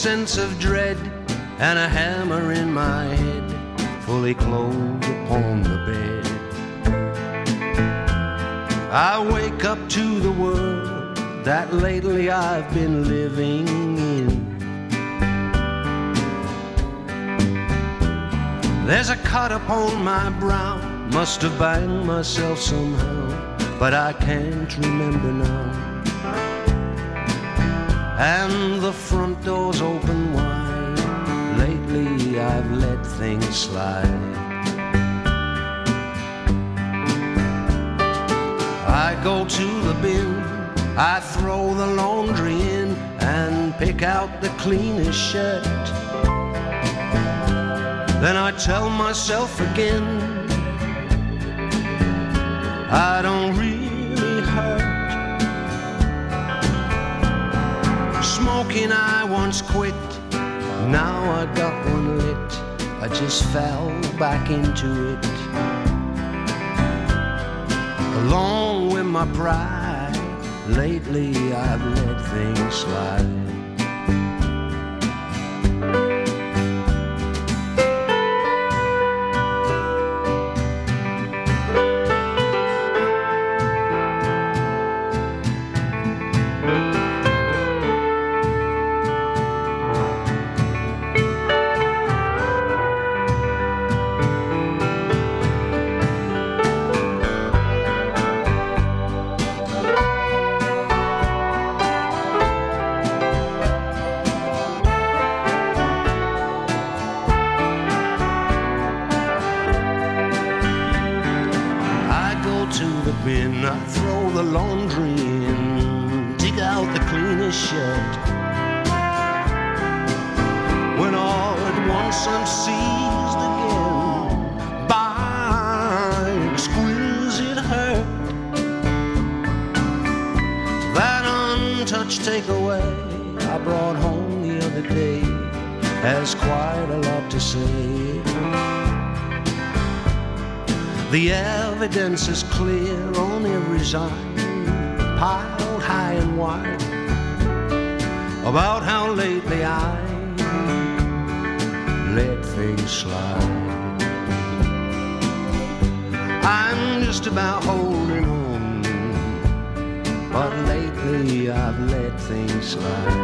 sense of dread and a hammer in my head, fully clothed upon the bed. I wake up to the world that lately I've been living in. There's a cut upon my brow, must have banged myself somehow, but I can't remember now and the front door's open wide. Lately I've let things slide. I go to the bin, I throw the laundry in, and pick out the cleanest shirt. Then I tell myself again, I don't really hurt. smoking I once quit. Now I got one lit. I just fell back into it. Along with my pride, lately I've let things slide. about holding on. But lately I've let things slide.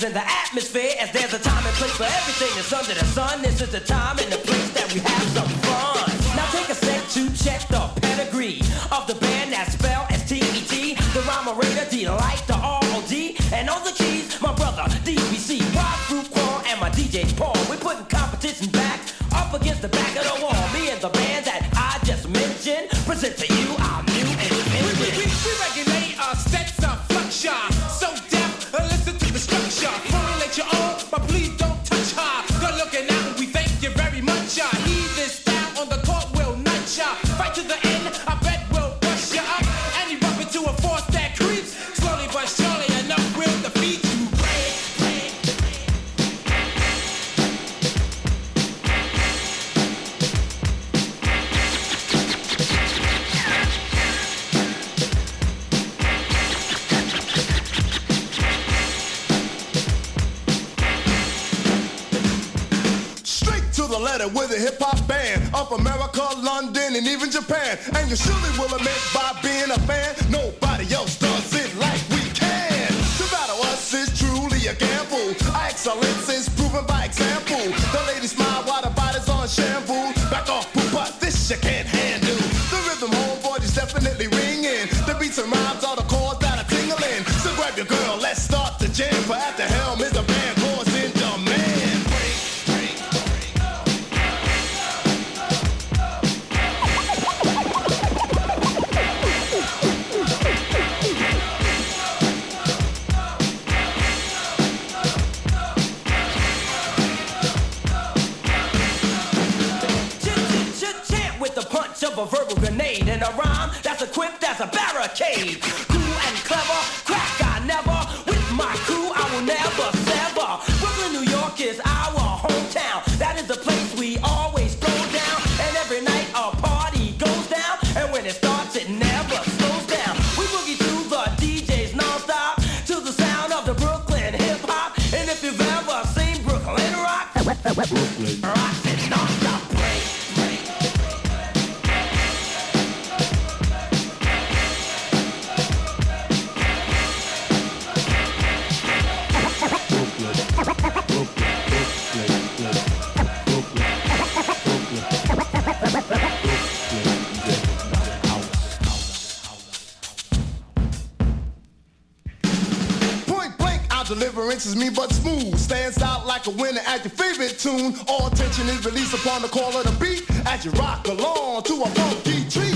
is in the atmosphere as there's a time and place for everything that's under the sun. This is the time and the me but smooth. Stands out like a winner at your favorite tune. All tension is released upon the call of the beat as you rock along to a funky treat.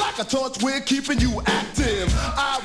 Like a torch, we're keeping you active. I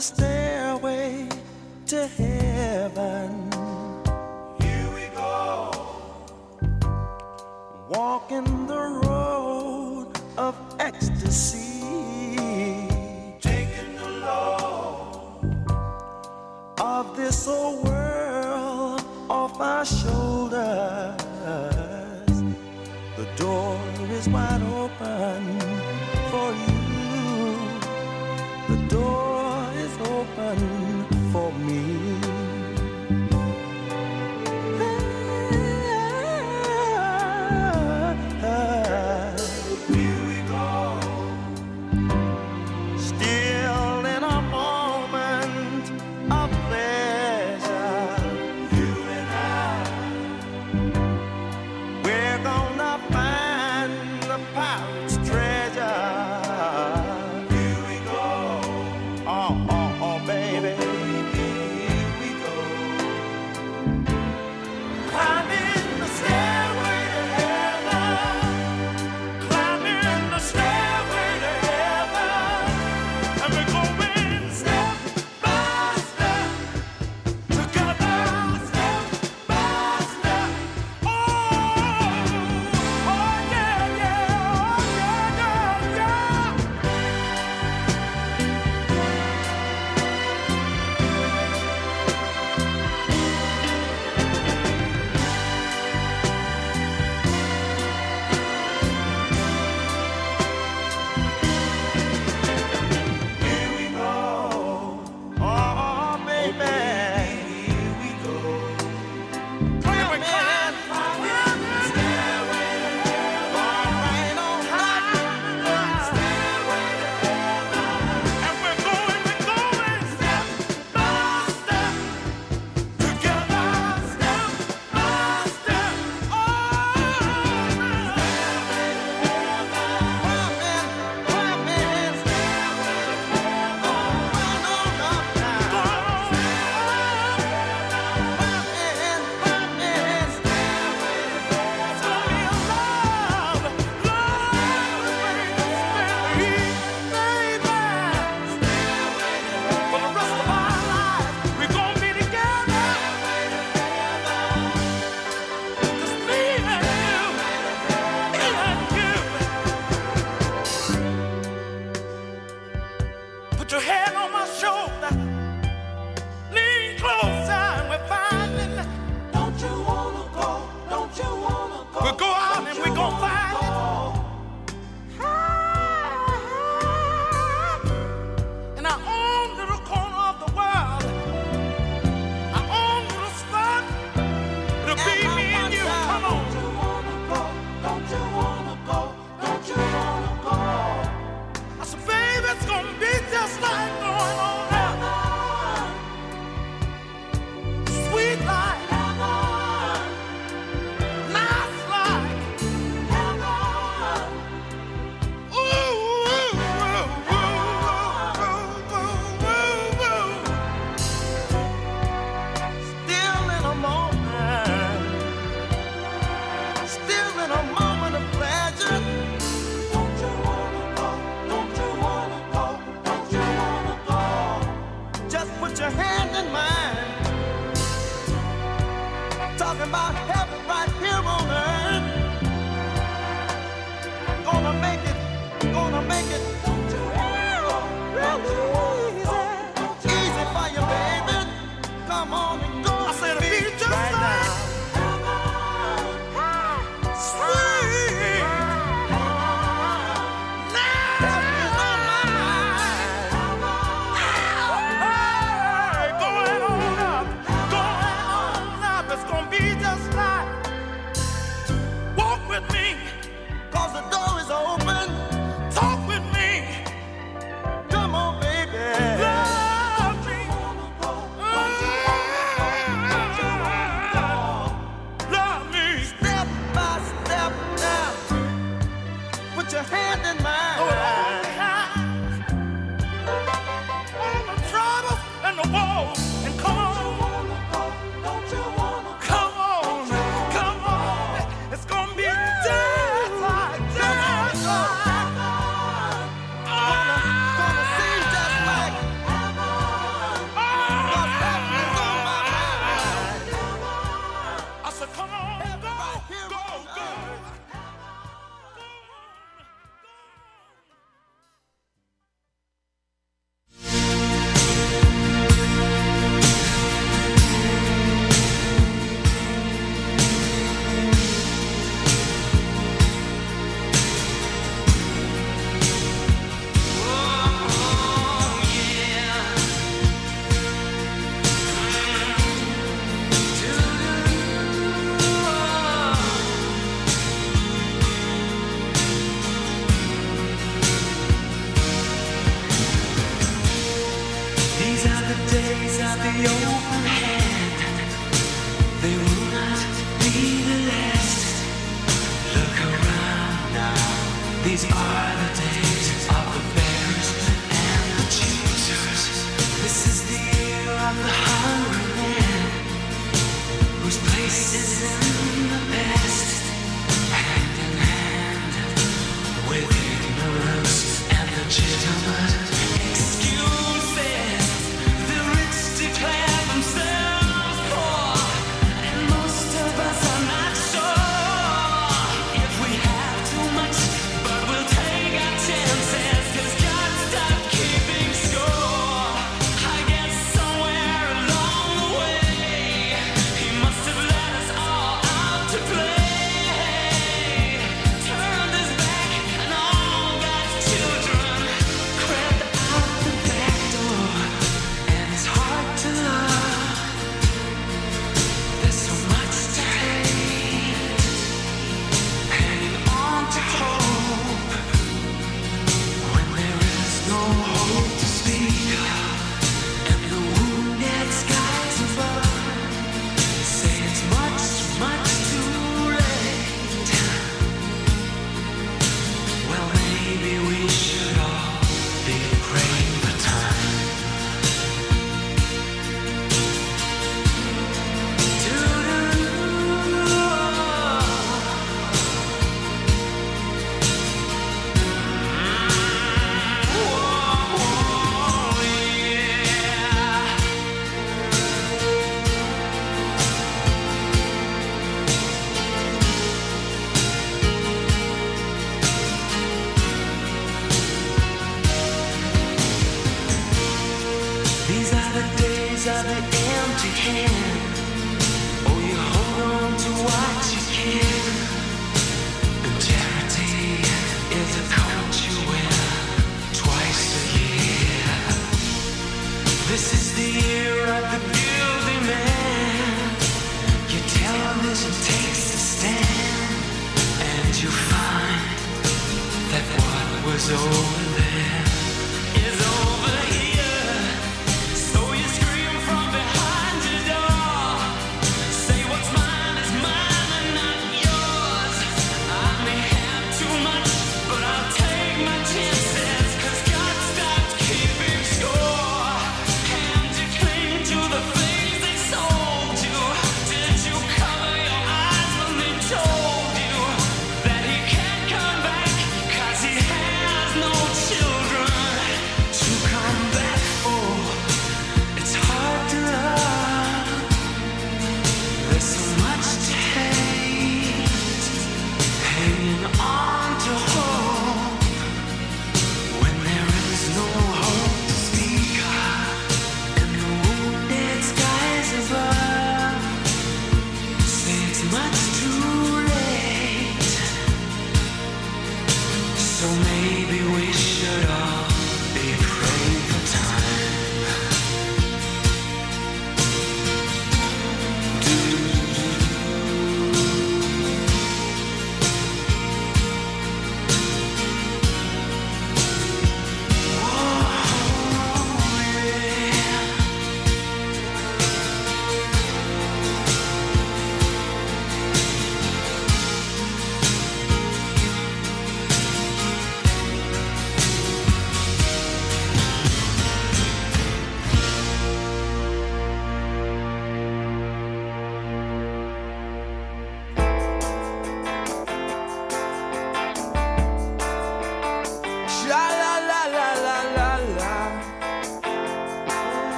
climbing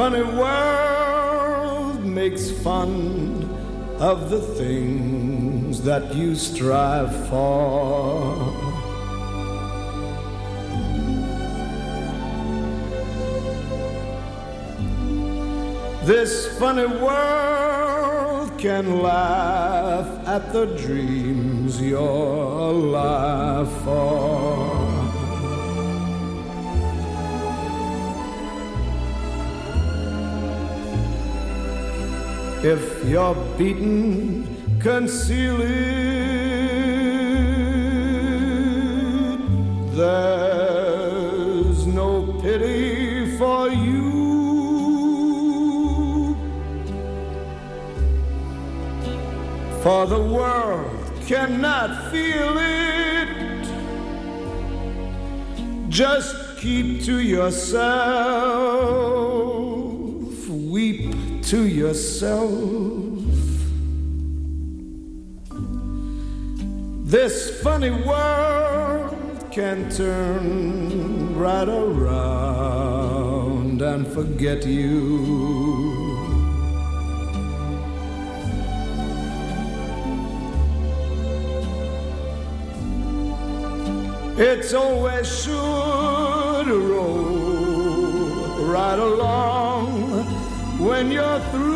funny world makes fun of the things that you strive for. This funny world can laugh at the dreams you're alive for. you're beaten, concealing. There's no pity for you. For the world cannot feel it. Just keep to yourself, weep to yourself. funny world can turn right around and forget you. It's always sure to roll right along when you're through.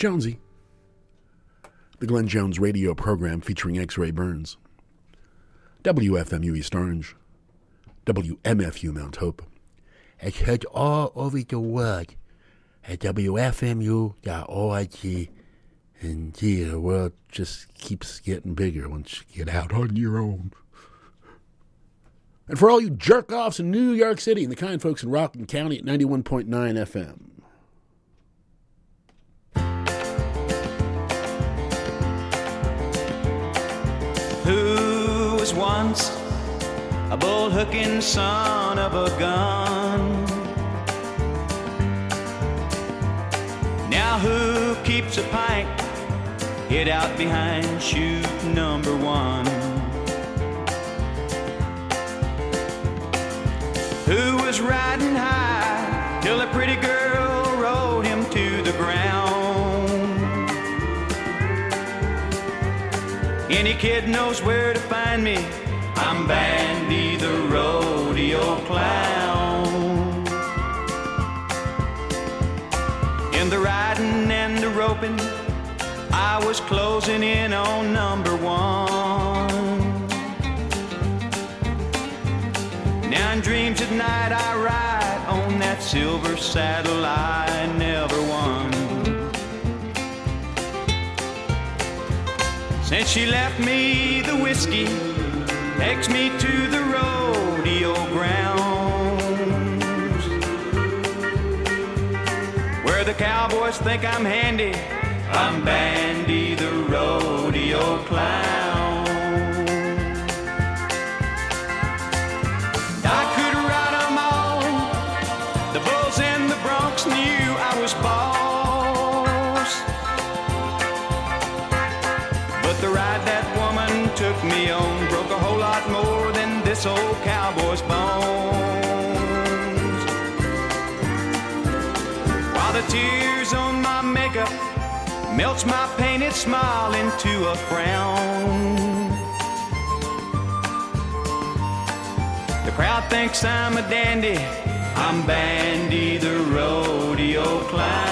Jonesy. The Glen Jones radio program featuring X Ray Burns. WFMU East Orange. WMFU Mount Hope. It's heard all over the world at WFMU.org. And gee, the world just keeps getting bigger once you get out on your own. And for all you jerk offs in New York City and the kind folks in Rockland County at 91.9 FM. Once a bull hooking son of a gun? Now who keeps a pike hid out behind chute number one? Who was riding high till a pretty girl Any kid knows where to find me. I'm Bandy the rodeo clown. In the riding and the roping, I was closing in on number one. Now in dreams at night I ride on that silver saddle I never won. Since she left me, the whiskey takes me to the rodeo grounds. Where the cowboys think I'm handy, I'm Bandy the rodeo clown. Old cowboy's bones. While the tears on my makeup melts my painted smile into a frown. The crowd thinks I'm a dandy. I'm Bandy the rodeo clown.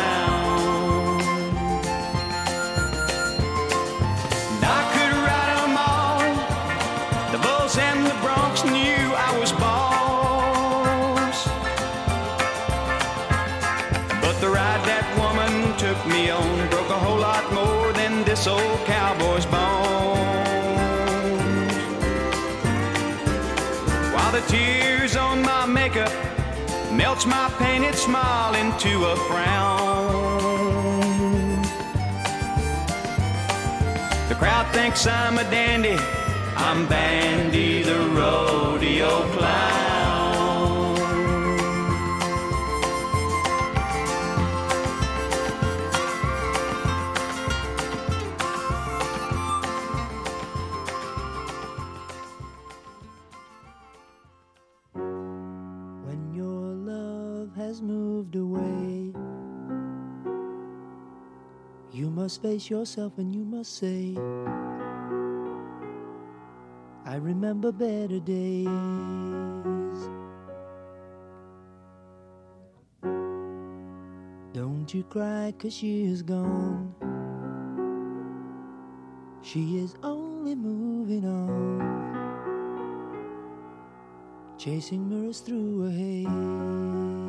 My painted smile into a frown. The crowd thinks I'm a dandy. I'm Bandy the rodeo clown. Must face yourself and you must say, I remember better days. Don't you cry, cause she is gone. She is only moving on chasing mirrors through a haze.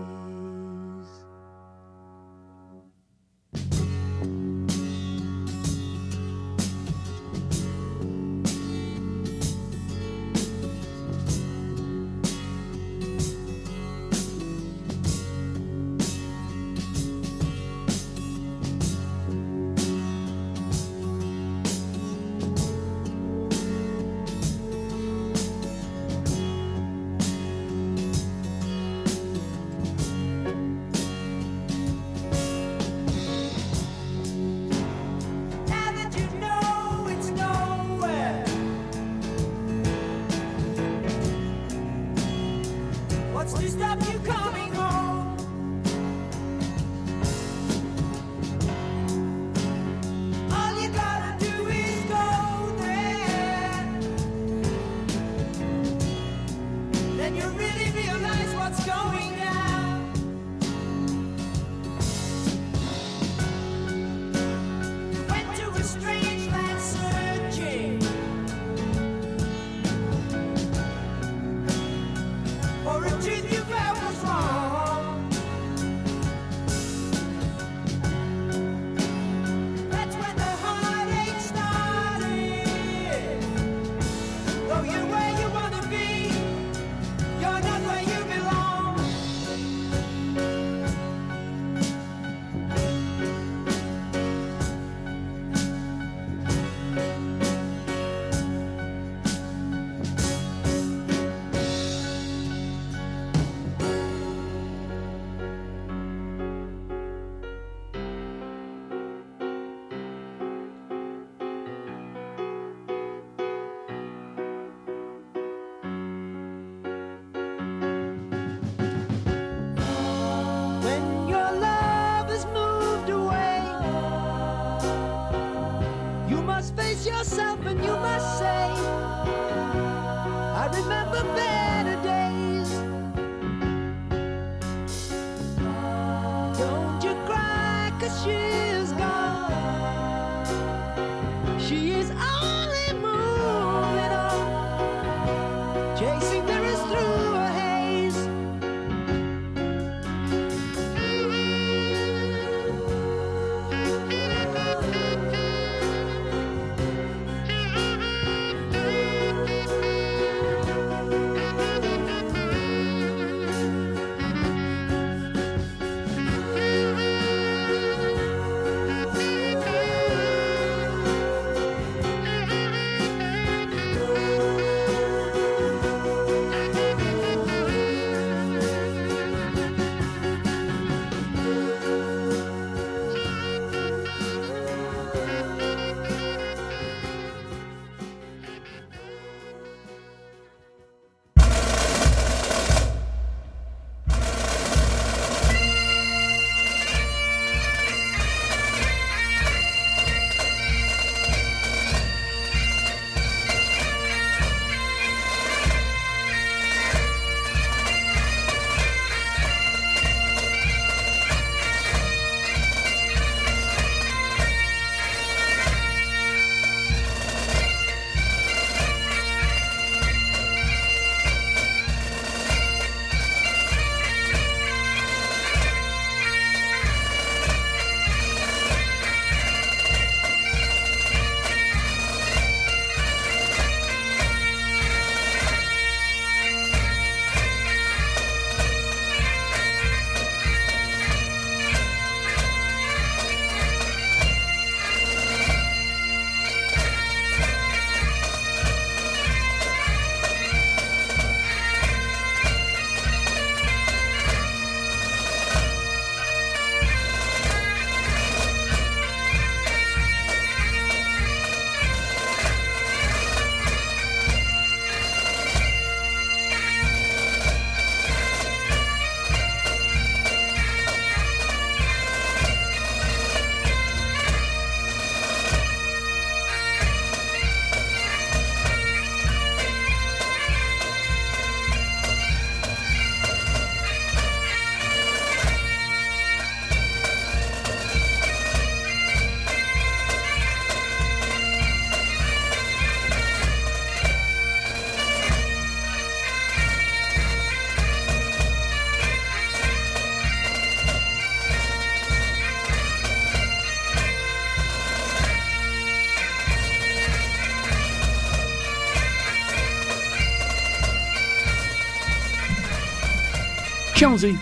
Jonesy.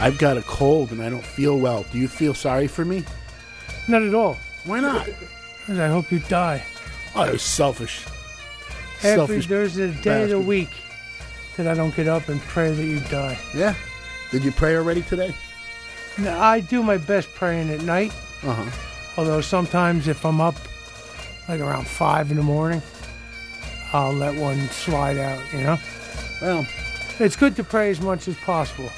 I've got a cold and I don't feel well. Do you feel sorry for me? Not at all. Why not? 'Cause I hope you die. Oh, you're selfish. Every Selfish there's a day of the week that I don't get up and pray that you die. Yeah. Did you pray already today? No, I do my best praying at night. Uh huh. Although sometimes if I'm up like around five in the morning, I'll let one slide out. You know. Well, it's good to pray as much as possible,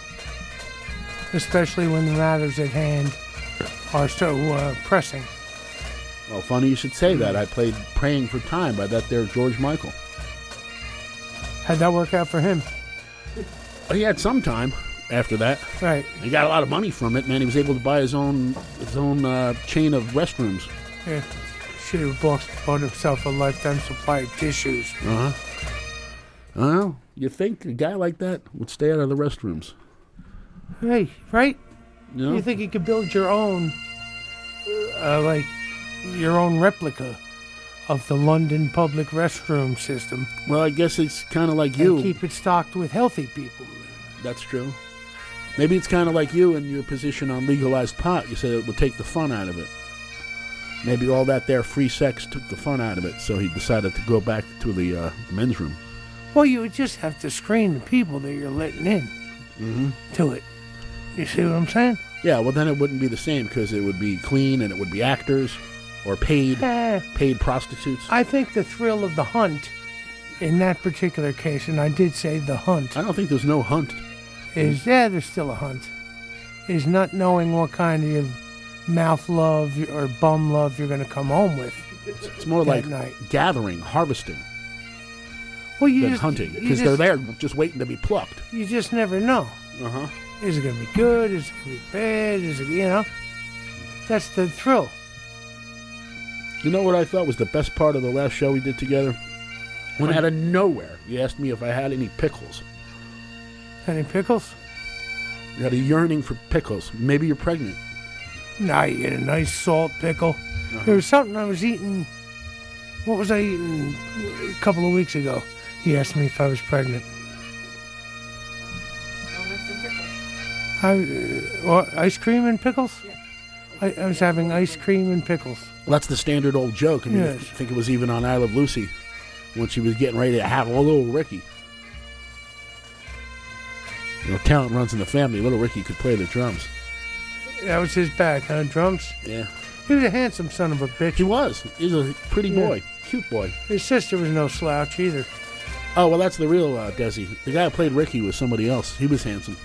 especially when the matters at hand are so uh, pressing. Well, funny you should say that. I played Praying for Time by that there George Michael. How'd that work out for him? Well, he had some time after that. Right. He got a lot of money from it, man. He was able to buy his own his own uh, chain of restrooms. Yeah. Should have bought, himself a lifetime supply of tissues. Uh huh. Well, you think a guy like that would stay out of the restrooms? Hey, right? You think you could build your own, uh, like, your own replica of the London public restroom system? Well, I guess it's kind of like and you. keep it stocked with healthy people. That's true. Maybe it's kind of like you and your position on legalized pot. You said it would take the fun out of it. Maybe all that there free sex took the fun out of it, so he decided to go back to the uh, men's room. Well, you would just have to screen the people that you're letting in Mm-hmm. to it. You see what I'm saying? Yeah, well, then it wouldn't be the same because it would be clean and it would be actors or paid Eh. paid prostitutes. I think the thrill of the hunt in that particular case, and I did say the hunt. I don't think there's no hunt. Is yeah, there's still a hunt. Is not knowing what kind of mouth love or bum love you're going to come home with. It's more like night. gathering, harvesting Well, you than just, hunting because they're there just waiting to be plucked. You just never know. Uh huh. Is it going to be good? Is it going to be bad? Is it, you know? That's the thrill. You know what I thought was the best part of the last show we did together? When out of nowhere, you asked me if I had any pickles. Any pickles? You had a yearning for pickles. Maybe you're pregnant. Nah, you get a nice salt pickle. Uh-huh. There was something I was eating. What was I eating a couple of weeks ago? He asked me if I was pregnant. I, uh, ice cream and pickles? I, I was having ice cream and pickles. Well, that's the standard old joke. I mean, Yes. I think it was even on I Love Lucy when she was getting ready to have a little Ricky. You know, talent runs in the family. Little Ricky could play the drums. That was his bag, huh? Drums? Yeah. He was a handsome son of a bitch. He was. He's a pretty Yeah. boy. Cute boy. His sister was no slouch either. Oh, well, that's the real uh, Desi. The guy who played Ricky was somebody else. He was handsome.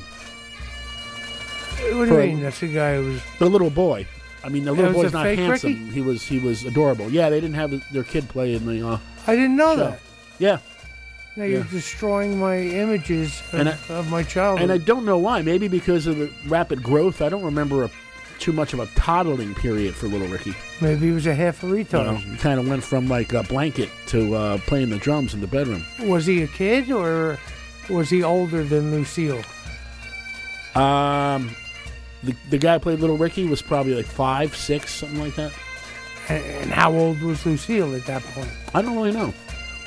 What do you For mean? That's the guy who was. The little boy. I mean, the little was boy's a not fake handsome. Ricky? He was he was adorable. Yeah, they didn't have their kid play in the. Uh, I didn't know that. Yeah. Now you're destroying my images of, And I- of my childhood. And I don't know why. Maybe because of the rapid growth. I don't remember a, too much of a toddling period for little Ricky. Maybe he was a half a You retard. know, he kind of went from like a blanket to uh, playing the drums in the bedroom. Was he a kid or was he older than Lucille? Um, the the guy who played Little Ricky was probably like five, six, something like that. And how old was Lucille at that point? I don't really know.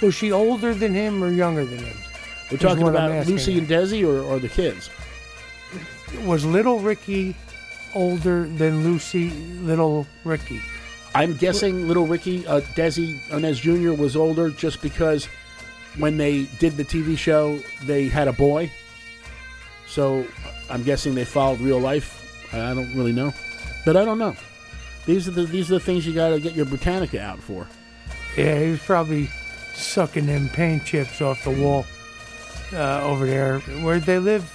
Was she older than him or younger than him? We're Is talking what I'm about asking Lucy you. and Desi or, or the kids. Was little Ricky older than Lucy, little Ricky? I'm guessing Little Ricky, uh, Desi Arnaz Jr. was older just because when they did the TV show, they had a boy. So I'm guessing they followed real life. I I don't really know, but I don't know. These are the these are the things you got to get your Britannica out for. Yeah, he was probably sucking them paint chips off the wall uh, over there. Where'd they live?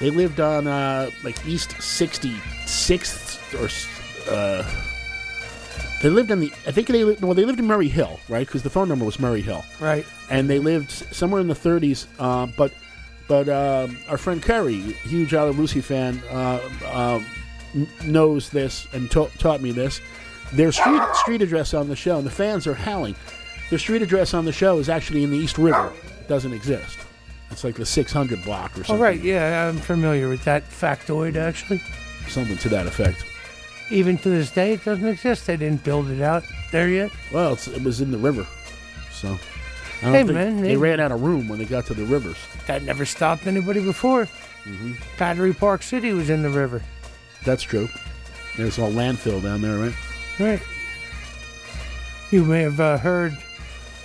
They lived on uh, like East 66th or uh, they lived in the I think they lived well they lived in Murray Hill right because the phone number was Murray Hill Right. and they lived somewhere in the 30s. Uh, but but um our friend Kerry, huge I Love Lucy fan, uh, uh, knows this and ta- taught me this. Their street street address on the show, and the fans are howling. Their street address on the show is actually in the East River. It doesn't exist. It's like the 600 block or All something. right, yeah, I'm familiar with that factoid actually. Something to that effect. Even to this day, it doesn't exist. They didn't build it out there yet. Well, it's, it was in the river, so. I don't Hey, think- man, they they- ran out of room when they got to the rivers. That never stopped anybody before. hmm Battery Park City was in the river. That's true. There's all landfill down there, right? Right. You may have uh, heard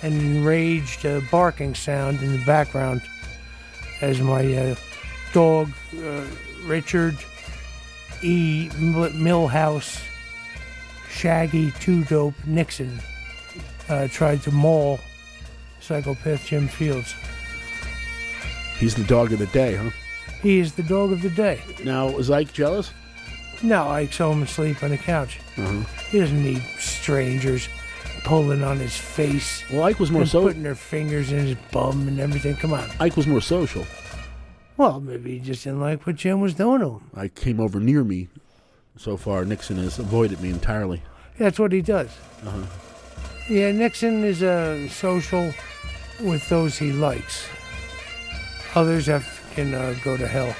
an enraged uh, barking sound in the background as my uh, dog, uh, Richard E. Milhous Shaggy Two Dope Nixon, uh, tried to maul psychopath Jim Fields. He's the dog of the day, huh? He is the dog of the day. Now, was Ike jealous? No, Ike's home asleep on the couch. Uh-huh. He doesn't need strangers pulling on his face. Well, Ike was more and so- putting their fingers in his bum and everything. Come on. Ike was more social. Well, maybe he just didn't like what Jim was doing to him. Ike came over near me. So far, Nixon has avoided me entirely. That's what he does. Uh-huh. Yeah, Nixon is uh, social with those he likes. Others have can uh, go to hell.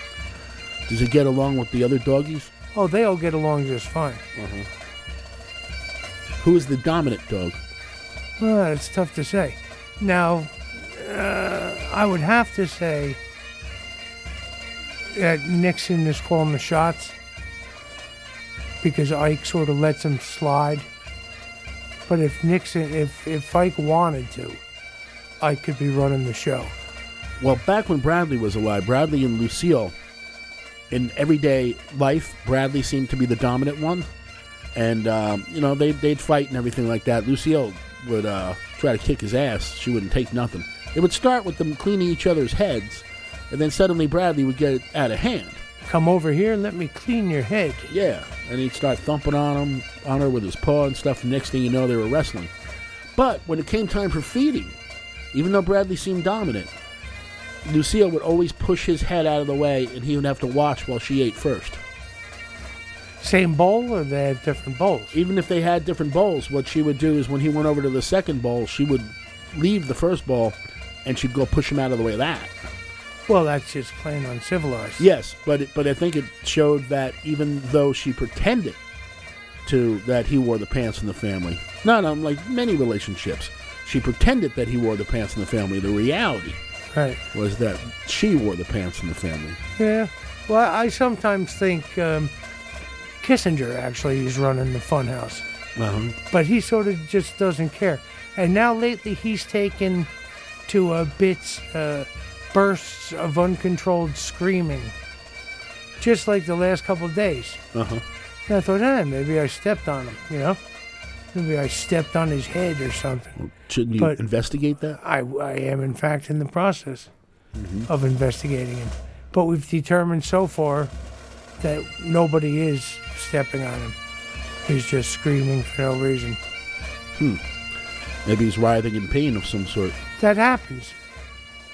Does he get along with the other doggies? Oh, they all get along just fine. Uh-huh. Who is the dominant dog? Well, it's tough to say. Now, uh, I would have to say that Nixon is calling the shots because Ike sort of lets him slide. But if Nixon, if if Ike wanted to, Ike could be running the show. Well, back when Bradley was alive, Bradley and Lucille, in everyday life, Bradley seemed to be the dominant one. And, um, you know, they, they'd fight and everything like that. Lucille would uh, try to kick his ass. She wouldn't take nothing. It would start with them cleaning each other's heads, and then suddenly Bradley would get out of hand. Come over here and let me clean your head. Yeah, and he'd start thumping on him, on her with his paw and stuff. Next thing you know, they were wrestling. But when it came time for feeding, even though Bradley seemed dominant, Lucille would always push his head out of the way, and he would have to watch while she ate first. Same bowl or they had different bowls? Even if they had different bowls, what she would do is when he went over to the second bowl, she would leave the first bowl, and she'd go push him out of the way of that. Well, that's just plain uncivilized. Yes, but it, but I think it showed that even though she pretended to that he wore the pants in the family, not unlike many relationships, she pretended that he wore the pants in the family. The reality Right. was that she wore the pants in the family. Yeah. Well, I sometimes think um, Kissinger actually is running the funhouse, Uh-huh. but he sort of just doesn't care. And now lately he's taken to uh, bits, uh, bursts of uncontrolled screaming, just like the last couple of days. Uh huh. And I thought, eh, maybe I stepped on him, you know? Maybe I stepped on his head or something. Shouldn't you But- investigate that? I, I am, in fact, in the process Mhm. of investigating him. But we've determined so far that nobody is stepping on him. He's just screaming for no reason. Hmm. Maybe he's writhing in pain of some sort. That happens.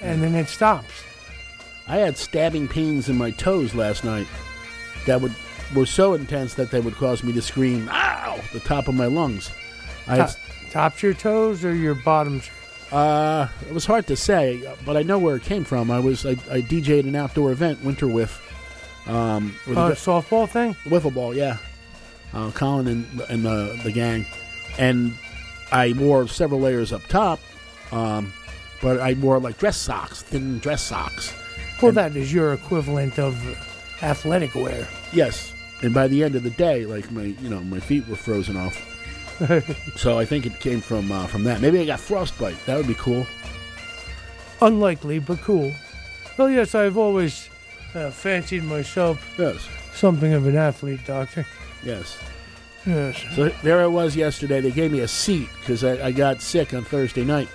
And then it stops. I had stabbing pains in my toes last night that would were so intense that they would cause me to scream "ow" the top of my lungs. I Top, tops your toes or your bottoms? uh, it was hard to say, but I know where it came from. I was I, I DJ'd an outdoor event, Winter Whiff. Um, with a a softball thing? wiffle ball, yeah. Uh, Colin and, and the the gang, and I wore several layers up top, um, but I wore like dress socks, thin dress socks. Well, that is your equivalent of athletic wear. Yes, and by the end of the day, like my you know my feet were frozen off. So I think it came from uh, from that. Maybe I got frostbite. That would be cool. Unlikely, but cool. Well, yes, I've always uh, fancied myself Yes, something of an athlete, Doctor. yes. Yes. So there I was yesterday. They gave me a seat because I, I got sick on Thursday night,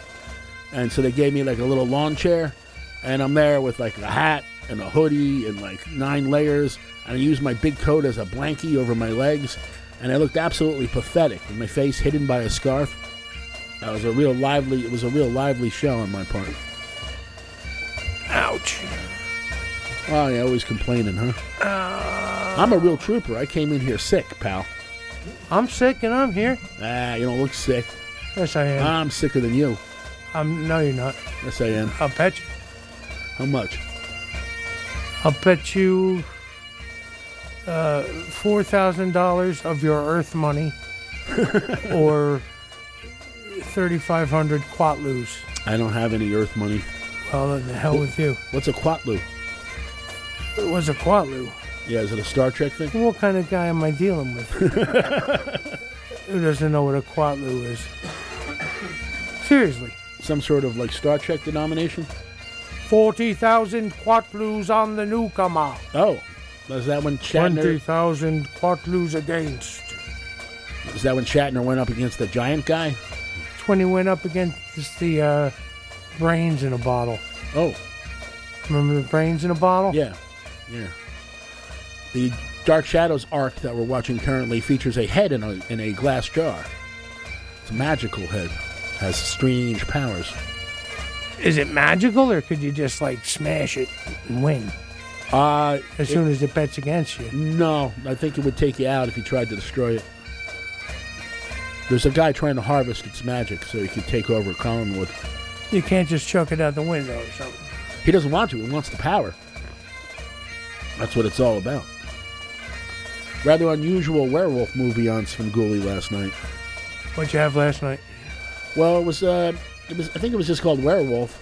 and so they gave me like a little lawn chair, and I'm there with like a hat and a hoodie and like nine layers, and I used my big coat as a blankie over my legs, and I looked absolutely pathetic with my face hidden by a scarf. That was a real lively. It was a real lively show on my part. Ouch. Oh, yeah, always complaining, huh? I'm a real trooper. I came in here sick, pal. I'm sick and I'm here. Ah, you don't look sick. Yes, I am. I'm sicker than you. I'm no, you're not. Yes, I am. I'll bet you. How much? I'll bet you uh, four thousand dollars of your Earth money, or thirty-five hundred quatloos. I don't have any Earth money. Well, then the hell with you. What's a quatloo? It was a quatloo. Yeah, is it a Star Trek thing? What kind of guy am I dealing with? Who doesn't know what a quatloo is? Seriously, Some sort of like Star Trek denomination? forty thousand quatloos on the newcomer. Oh, is that when Shatner? thousand quatloos against. Is that when Shatner went up against the giant guy? It's when he went up against the uh, brains in a bottle. Oh, Remember the brains in a bottle? yeah, yeah. The Dark Shadows arc that we're watching currently features a head in a in a glass jar. It's a magical head. Has strange powers. Is it magical, or could you just like smash it and win Uh, as soon as it bets against you? No, I think it would take you out if you tried to destroy it. There's a guy trying to harvest its magic so he could take over Collinwood. You can't just chuck it out the window or something. He doesn't want to, he wants the power. That's what it's all about. Rather unusual werewolf movie on Svengoolie last night. What you have last night? Well, it was, uh, it was, I think it was just called Werewolf,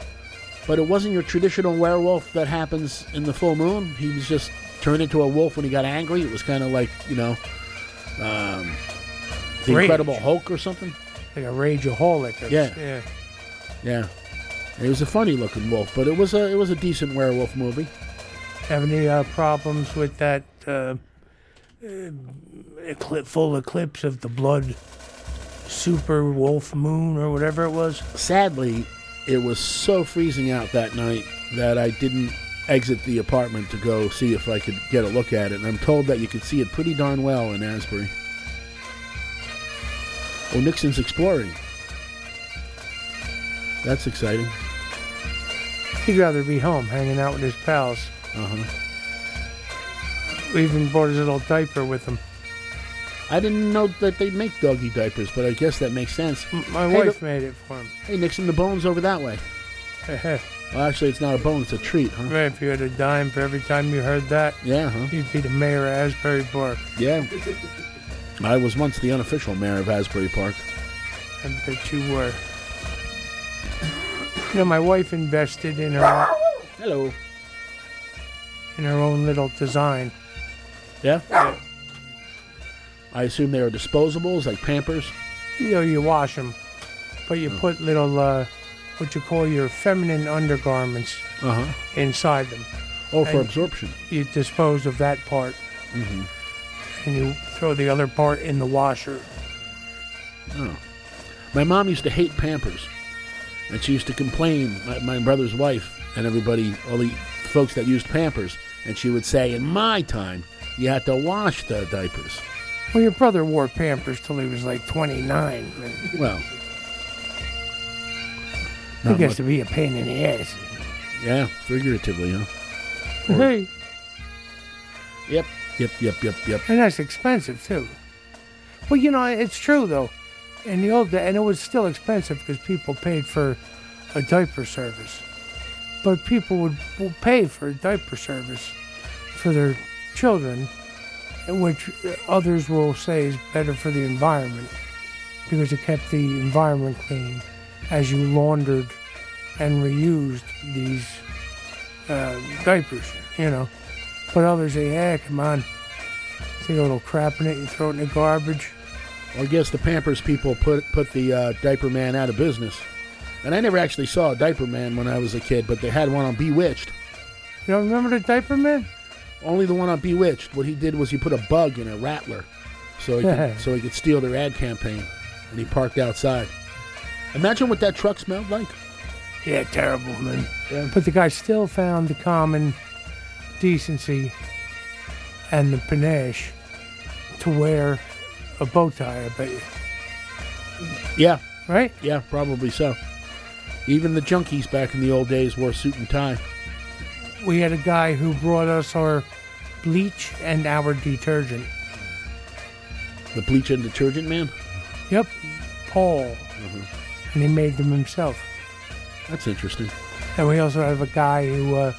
but it wasn't your traditional werewolf that happens in the full moon. He was just turned into a wolf when he got angry. It was kind of like, you know, um, the Rage. Incredible Hulk or something. Like a rageaholic. Or Yeah. yeah. Yeah, it was a funny looking wolf, but it was a it was a decent werewolf movie. Have any uh, problems with that uh, uh, eclipse, full eclipse of the blood super wolf moon or whatever it was? Sadly, it was so freezing out that night that I didn't exit the apartment to go see if I could get a look at it, and I'm told that you could see it pretty darn well in Asbury. Oh, Nixon's exploring. That's exciting. He'd rather be home hanging out with his pals. Uh huh. We even bought his little diaper with him. I didn't know that they make doggy diapers, but I guess that makes sense. My Hey, wife look- made it for him. Hey, Nixon, the bone's over that way. Well, actually, it's not a bone; it's a treat, huh? Right, if you had a dime for every time you heard that, Yeah, huh? you'd be the mayor of Asbury Park. Yeah. I was once the unofficial mayor of Asbury Park. I bet you were. You know, my wife invested in her Hello. In her own little design. Yeah. I assume they are disposables, like Pampers. You know, you wash them, but Oh. you put little uh, what you call your feminine undergarments Uh huh. inside them. Oh, for absorption. You dispose of that part, Mm-hmm. and you throw the other part in the washer. Oh. My mom used to hate Pampers, and she used to complain. My, my brother's wife and everybody, all the folks that used Pampers, and she would say, "In my time, you had to wash the diapers." Well, your brother wore Pampers till he was like 29. Well, He gets to be a pain in the ass. yeah, figuratively, huh? Or- Hey, Yep, yep, yep, yep, yep. and that's expensive too. Well, you know, it's true though. In the old day, and it was still expensive because people paid for a diaper service. But people would, pay for diaper service for their children, which others will say is better for the environment because it kept the environment clean as you laundered and reused these uh, diapers, you know. But others say, yeah, come on, take a little crap in it, you throw it in the garbage. Well, I guess the Pampers people put put the uh, diaper man out of business. And I never actually saw a diaper man when I was a kid, but they had one on Bewitched. You don't remember the diaper man? Only the one on Bewitched. What he did was he put a bug in a rattler, so he could, so he could steal their ad campaign, and he parked outside. Imagine what that truck smelled like. Yeah, terrible, man. Yeah. But the guy still found the common decency and the panache to wear a bow tie, I bet you. Yeah, Right? yeah, probably so. Even the junkies back in the old days wore suit and tie. We had a guy who brought us our bleach and our detergent. The bleach and detergent man. Yep, Paul. And he made them himself. That's interesting. And we also have a guy who uh,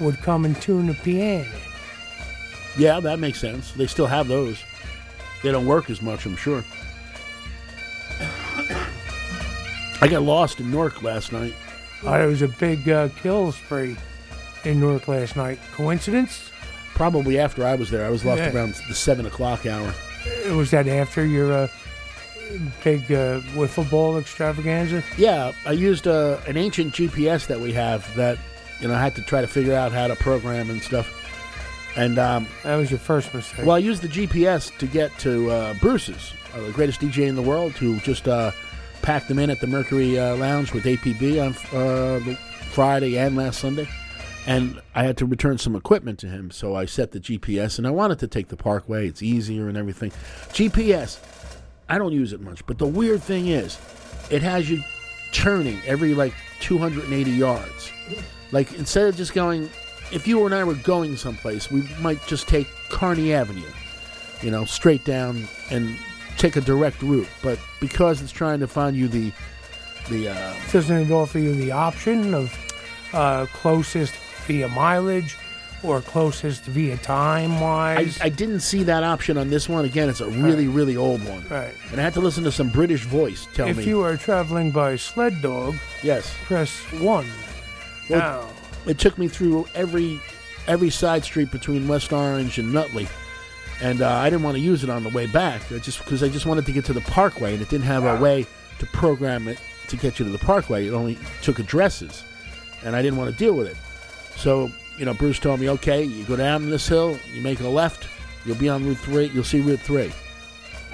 would come and tune the piano. Yeah, that makes sense. They still have those. They don't work as much, I'm sure. I got lost in Newark last night. Uh, there was a big uh, kill spree in Newark last night. Coincidence? Probably after I was there. I was lost Yeah. around the seven o'clock hour. Was that after your uh, big uh, wiffle ball extravaganza? Yeah, I used uh, an ancient GPS that we have that you know I had to try to figure out how to program and stuff. And um, That was your first mistake. well, I used the GPS to get to uh, Bruce's, uh, the greatest DJ in the world, who just uh, packed them in at the Mercury uh, Lounge with APB on uh, Friday and last Sunday. And I had to return some equipment to him, so I set the GPS, and I wanted to take the Parkway. It's easier and everything. GPS, I don't use it much, but the weird thing is, it has you turning every like 280 yards. Like instead of just going, if you and I were going someplace, we might just take Kearny Avenue, you know, straight down and take a direct route. But because it's trying to find you the the uh, Doesn't it offer you the option of uh, closest via mileage or closest via time wise? I didn't see that option on this one. Again, it's a really, really old one. Right. And I had to listen to some British voice tell if me. If you are traveling by sled dog, yes. press one. Well, now, It took me through every every side street between West Orange and Nutley, and uh, I didn't want to use it on the way back. I just because I just wanted to get to the Parkway, and it didn't have a way to program it to get you to the Parkway. It only took addresses, and I didn't want to deal with it. So you know, Bruce told me, okay, you go down this hill, you make a left, you'll be on Route Three. You'll see Route Three.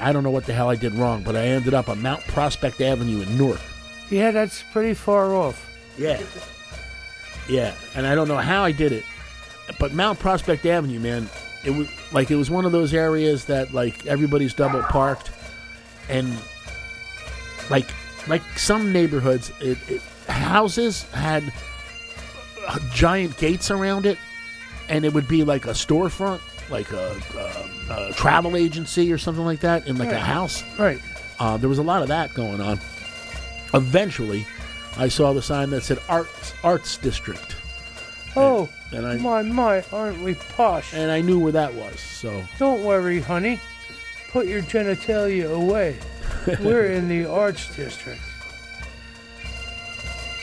I don't know what the hell I did wrong, but I ended up on Mount Prospect Avenue in Newark. yeah, that's pretty far off. Yeah. Yeah, and I don't know how I did it, but Mount Prospect Avenue, man, it was like it was one of those areas that like everybody's double parked, and like like some neighborhoods, it, it houses had uh, giant gates around it, and it would be like a storefront, like a, a, a travel agency or something like that, in like a house. Right. Uh, there was a lot of that going on. Eventually, I saw the sign that said Arts Arts District, Oh, and I my, my, aren't we posh? and I knew where that was. So Don't worry, honey. Put your genitalia away. We're in the arts district.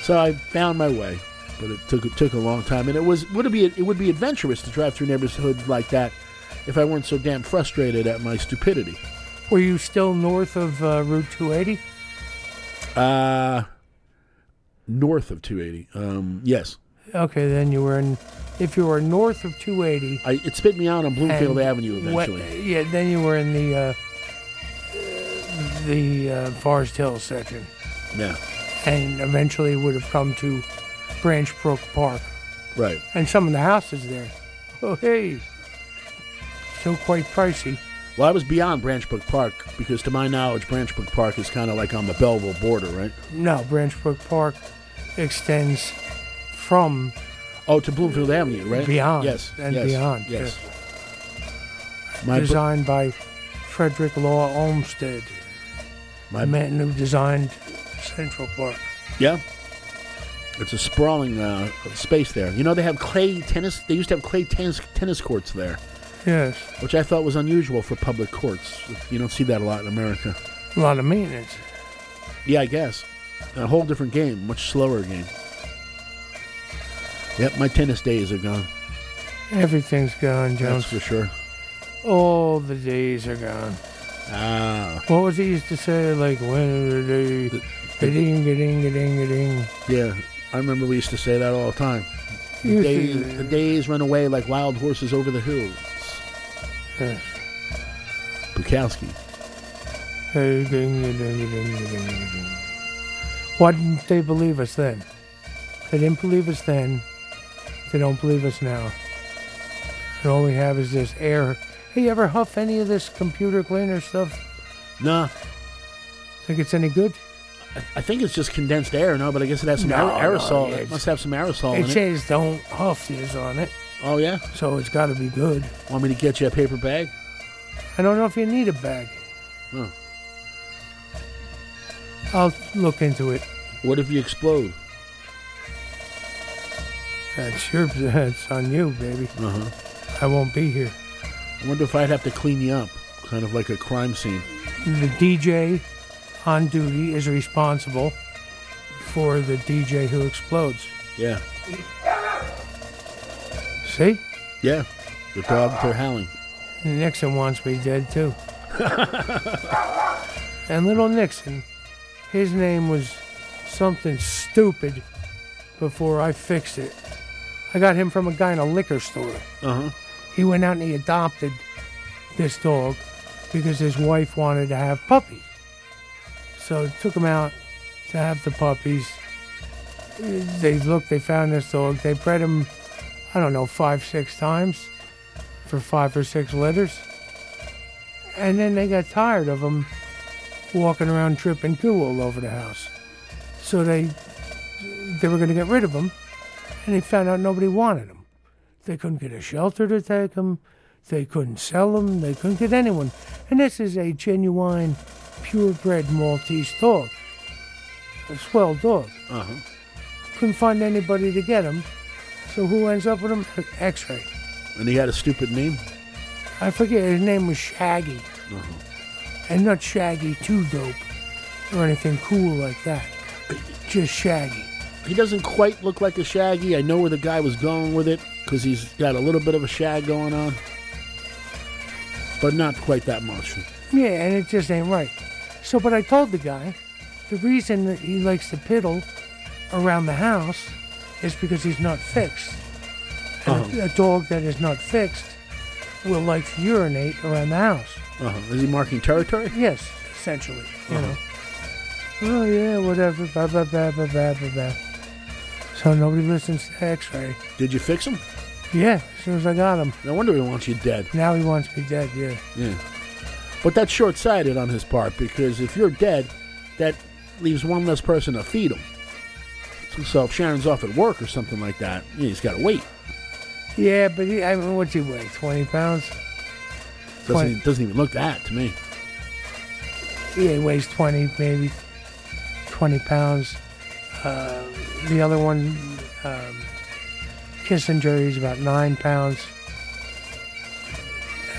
so I found my way, but it took it took a long time, and it was would it be it would be adventurous to drive through neighborhoods like that if I weren't so damn frustrated at my stupidity. Were you still north of uh, Route 280? Uh north of 280. Um, yes, Okay, then you were in. If you were north of 280, I, it spit me out on Bloomfield and Avenue eventually. yeah, then you were in the uh, the uh, Forest Hill section, Yeah, and eventually would have come to Branch Brook Park, right. and some of the houses there. Oh, hey, still quite pricey. Well, I was beyond Branch Brook Park because, to my knowledge, Branch Brook Park is kind of like on the Belleville border, right? No, Branch Brook Park extends from Oh, to Bloomfield Avenue, right? Beyond Yes. and yes, beyond, Yes. My br- designed by Frederick Law Olmsted, My- the man who designed Central Park. yeah. It's a sprawling uh, space there. You know, they have clay tennis. They used to have clay tennis tennis courts there, Yes, which I thought was unusual for public courts. You don't see that a lot in America. a lot of maintenance. Yeah, I guess. A whole different game, much slower game. Yep, my tennis days are gone. Everything's gone, That's Jones. for sure. All the days are gone. Ah, What was he used to say? Like, when are the The- ding, ding, ding, ding. yeah. I remember we used to say that all the time. The, day, to- the days run away like wild horses over the hills. Yes. Bukowski. Why didn't they believe us then? They didn't believe us then. They don't believe us now. And all we have is this air. Hey, you ever huff any of this computer cleaner stuff? Nah, Think it's any good? I think it's just condensed air, no, but I guess it has some No, aer- no, aerosol. it it's- must have some aerosol it in it. says don't huff this on it, Oh, yeah? so it's got to be good. Want me to get you a paper bag? I don't know if you need a bag. Oh. I'll look into it. What if you explode? That's your. That's on you, baby. Uh huh. I won't be here. I wonder if I'd have to clean you up, kind of like a crime scene. The DJ on duty is responsible for the DJ who explodes. Yeah. See? Yeah. The dogs are howling. Nixon wants me dead too. and little Nixon, his name was something stupid before I fixed it. I got him from a guy in a liquor store. Uh huh. He went out and he adopted this dog because his wife wanted to have puppies. So took him out to have the puppies. They looked, they found this dog. They bred him, I don't know, five, six times for five or six litters. And then they got tired of him walking around tripping goo all over the house. So they they were going to get rid of him, and they found out nobody wanted them. They couldn't get a shelter to take them. They couldn't sell them. They couldn't get anyone. And this is a genuine, purebred Maltese dog. A swell dog. Uh huh. Couldn't find anybody to get him. So who ends up with him? X-ray. And he had a stupid name. I forget. His name was Shaggy. Uh-huh. And not Shaggy 2 Dope or anything cool like that. Just Shaggy. He doesn't quite look like a shaggy. I know where the guy was going with it because he's got a little bit of a shag going on, but not quite that much. Yeah, and it just ain't right. So, but I told the guy the reason that he likes to piddle around the house is because he's not fixed. And a, a dog that is not fixed will like to urinate around the house. Uh-huh. Is he marking territory? Yes, essentially. You know. Oh yeah, whatever. Blah blah blah blah blah blah. So nobody listens to X-Ray. Did you fix him? Yeah, as soon as I got him. No wonder he wants you dead. Now he wants me dead. Yeah. Yeah. But that's short sighted on his part because if you're dead, that leaves one less person to feed him. So if Sharon's off at work or something like that, he's got to wait. Yeah, but he, I mean, what's he weigh? Twenty pounds? Doesn't, doesn't even look that to me. Yeah, he weighs twenty, maybe twenty pounds. Uh, the other one, um, Kissinger, he's about nine pounds.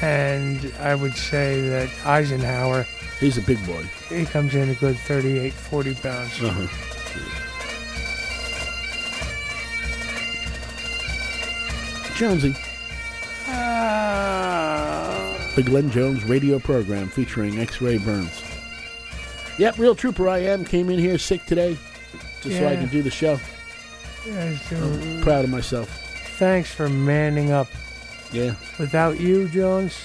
And I would say that Eisenhower, He's a big boy. he comes in a good 38, 40 pounds. Uh-huh. Jonesy. The Glen Jones radio program featuring X-Ray Burns. Yep, real trooper I am. Came in here sick today, just so I can do the show. Yeah, so I'm proud of myself. thanks for manning up. Yeah. Without you, Jones,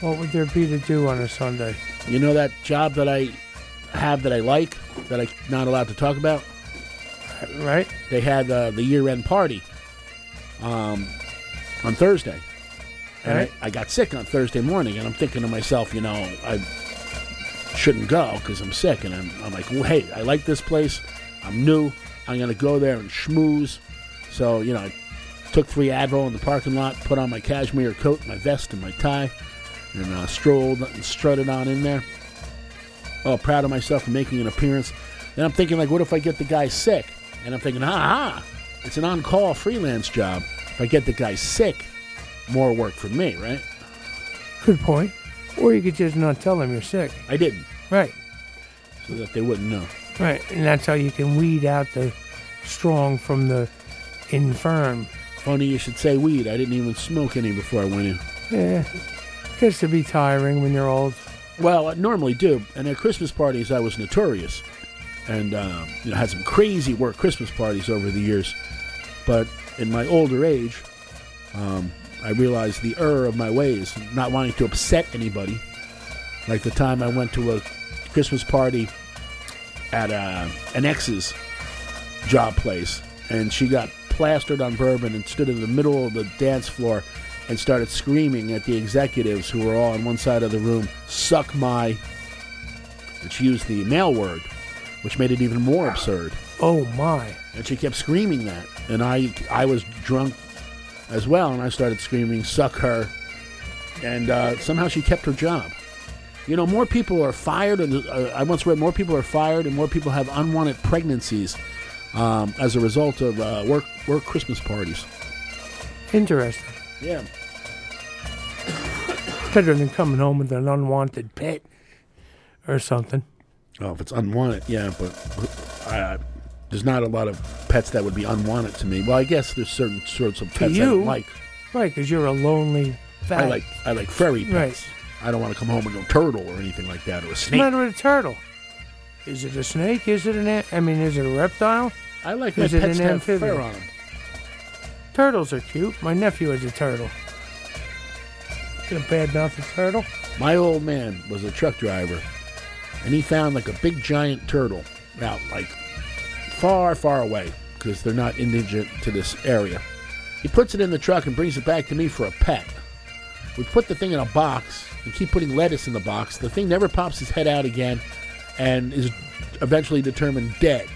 what would there be to do on a Sunday? You know that job that I have that I like that I'm not allowed to talk about? Right. They had uh, the year-end party um, on Thursday, and Right. I, I got sick on Thursday morning, and I'm thinking to myself, you know, I shouldn't go because I'm sick, and I'm, I'm like, well, hey, I like this place. I'm new. I'm gonna go there and schmooze. So you know, I took three Advil in the parking lot, put on my cashmere coat, my vest, and my tie, and uh, strolled and strutted on in there. Oh, proud of myself for making an appearance. And I'm thinking, like, what if I get the guy sick? And I'm thinking, ah, it's an on-call freelance job. If I get the guy sick, more work for me, right? Good point. Or you could just not tell them you're sick. I didn't, Right. so that they wouldn't know. Right. And that's how you can weed out the strong from the infirm. Funny you should say weed. I didn't even smoke any before I went in. Yeah. Gets to be tiring when you're old. Well, I normally do. And at Christmas parties, I was notorious, and um, you know had some crazy work Christmas parties over the years. But in my older age, um, I realized the error of my ways, not wanting to upset anybody. Like the time I went to a Christmas party at uh, an ex's job place, and she got plastered on bourbon and stood in the middle of the dance floor and started screaming at the executives who were all on one side of the room, "Suck my." And she used the male word, which made it even more absurd. Oh my. And she kept screaming that, and I I was drunk as well, and I started screaming, "Suck her!" And uh, somehow she kept her job. You know, more people are fired, and uh, I once read more people are fired, and more people have unwanted pregnancies um, as a result of uh, work work Christmas parties. Interesting. Yeah. Better than coming home with an unwanted pet or something. Oh, if it's unwanted, yeah, but uh, there's not a lot of pets that would be unwanted to me. Well, I guess there's certain sorts of pets I don't like. Right, because you're a lonely fat. I like I like furry pets. Right. I don't want to come home with no turtle or anything like that or a What's the snake. matter with a turtle? Is it a snake? Is it an? I mean, is it a reptile? I like my Is it pets an to have amphibian? fur on them. Turtles are cute. My nephew has a turtle. Get a bad mouth a turtle. My old man was a truck driver, and he found like a big giant turtle out like far, far away because they're not indigent to this area. He puts it in the truck and brings it back to me for a pet. We put the thing in a box and keep putting lettuce in the box. The thing never pops his head out again and is eventually determined dead.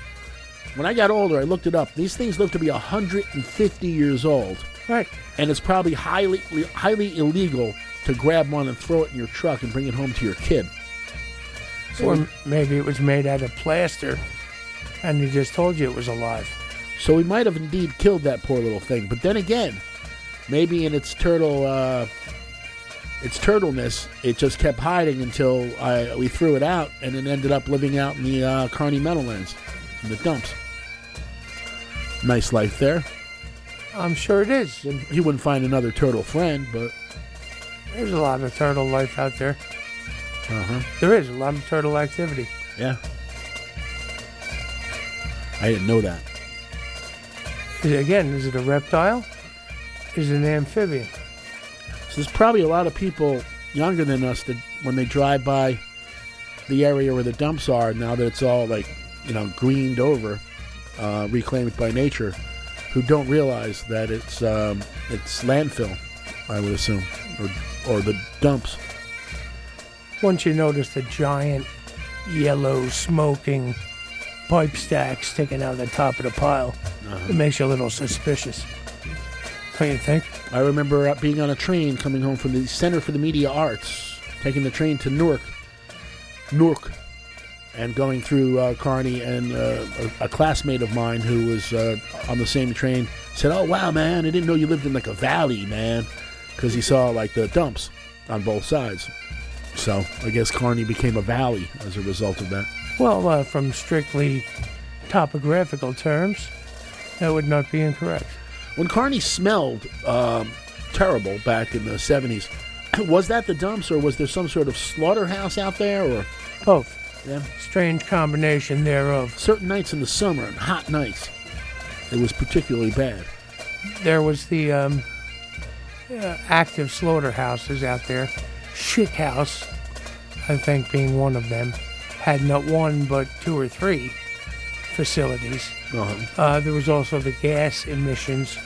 When I got older, I looked it up. These things live to be 150 years old. Right. And it's probably highly highly illegal to grab one and throw it in your truck and bring it home to your kid. So or we- maybe it was made out of plaster, and he just told you it was alive. So we might have indeed killed that poor little thing. But then again, maybe in its turtle, uh, its turtleness, it just kept hiding until I, we threw it out, and it ended up living out in the uh, Kearny Meadowlands, in the dumps. Nice life there. I'm sure it is. He wouldn't find another turtle friend, but There's a lot of turtle life out there. uh huh. There is a lot of turtle activity. Yeah. I didn't know that. Is it, again, is it a reptile? Is it an amphibian? So there's probably a lot of people younger than us that when they drive by the area where the dumps are, now that it's all like, you know, greened over, uh, reclaimed by nature who don't realize that it's um, it's landfill. I would assume, or or the dumps. Once you notice the giant yellow smoking pipe stack sticking out of the top of the pile, Uh-huh. it makes you a little suspicious. Don't you think? I remember uh, being on a train coming home from the Center for the Media Arts, taking the train to Newark, Newark, and going through uh, Kearny, and uh, a, a classmate of mine who was uh, on the same train said, "Oh wow, man, I didn't know you lived in like a valley, man," because he saw like the dumps on both sides. So I guess Kearny became a valley as a result of that. Well, uh, from strictly topographical terms, that would not be incorrect. When Kearny smelled um, terrible back in the 70s, was that the dumps or was there some sort of slaughterhouse out there or Both. Yeah. Strange combination thereof. certain nights in the summer and hot nights it was particularly bad. There was the um, uh, active slaughterhouses out there. Schickhaus, I think, being one of them, had not one but two or three facilities. Uh-huh. Uh, there was also the gas emissions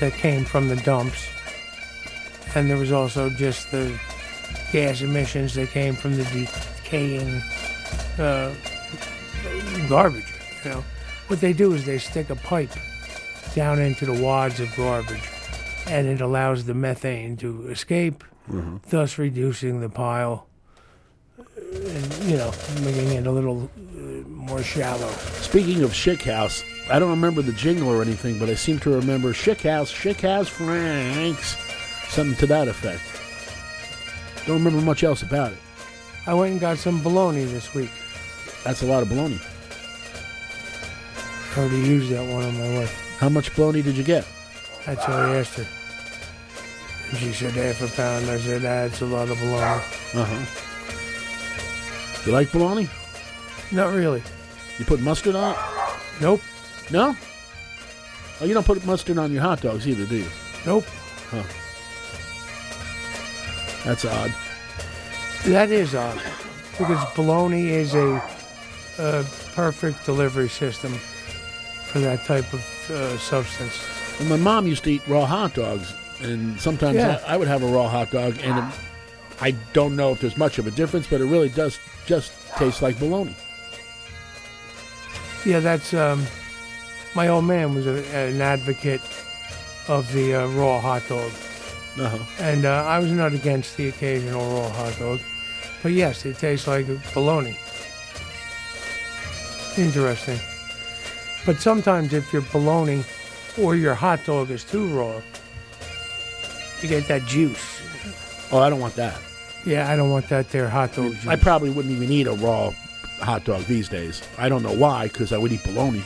that came from the dumps, and there was also just the gas emissions that came from the decaying uh, garbage. You know, what they do is they stick a pipe down into the wads of garbage, and it allows the methane to escape, thus reducing the pile. And, you know, making it a little uh, more shallow. Speaking of Schickhaus, I don't remember the jingle or anything, but I seem to remember Schickhaus, Schick House Franks, something to that effect. Don't remember much else about it. I went and got some bologna this week. That's a lot of bologna. I already used that one on my wife. How much bologna did you get? That's what I asked her. And she said half a pound. I said that's a lot of bologna. Uh huh. You like bologna? Not really. You put mustard on it? Nope. No? Oh, you don't put mustard on your hot dogs either, do you? Nope. Huh. That's odd. That is odd because bologna is a, a perfect delivery system for that type of uh, substance. And my mom used to eat raw hot dogs, and sometimes Yeah. I, I would have a raw hot dog, and it, I don't know if there's much of a difference, but it really does just taste like bologna. Yeah, that's um, my old man was a, an advocate of the uh, raw hot dog, Uh-huh. and uh, I was not against the occasional raw hot dog, but yes, it tastes like bologna. Interesting. But sometimes if your bologna or your hot dog is too raw, you get that juice. Oh, I don't want that. Yeah, I don't want that there hot dog juice. I probably wouldn't even eat a raw hot dog these days. I don't know why, because I would eat bologna.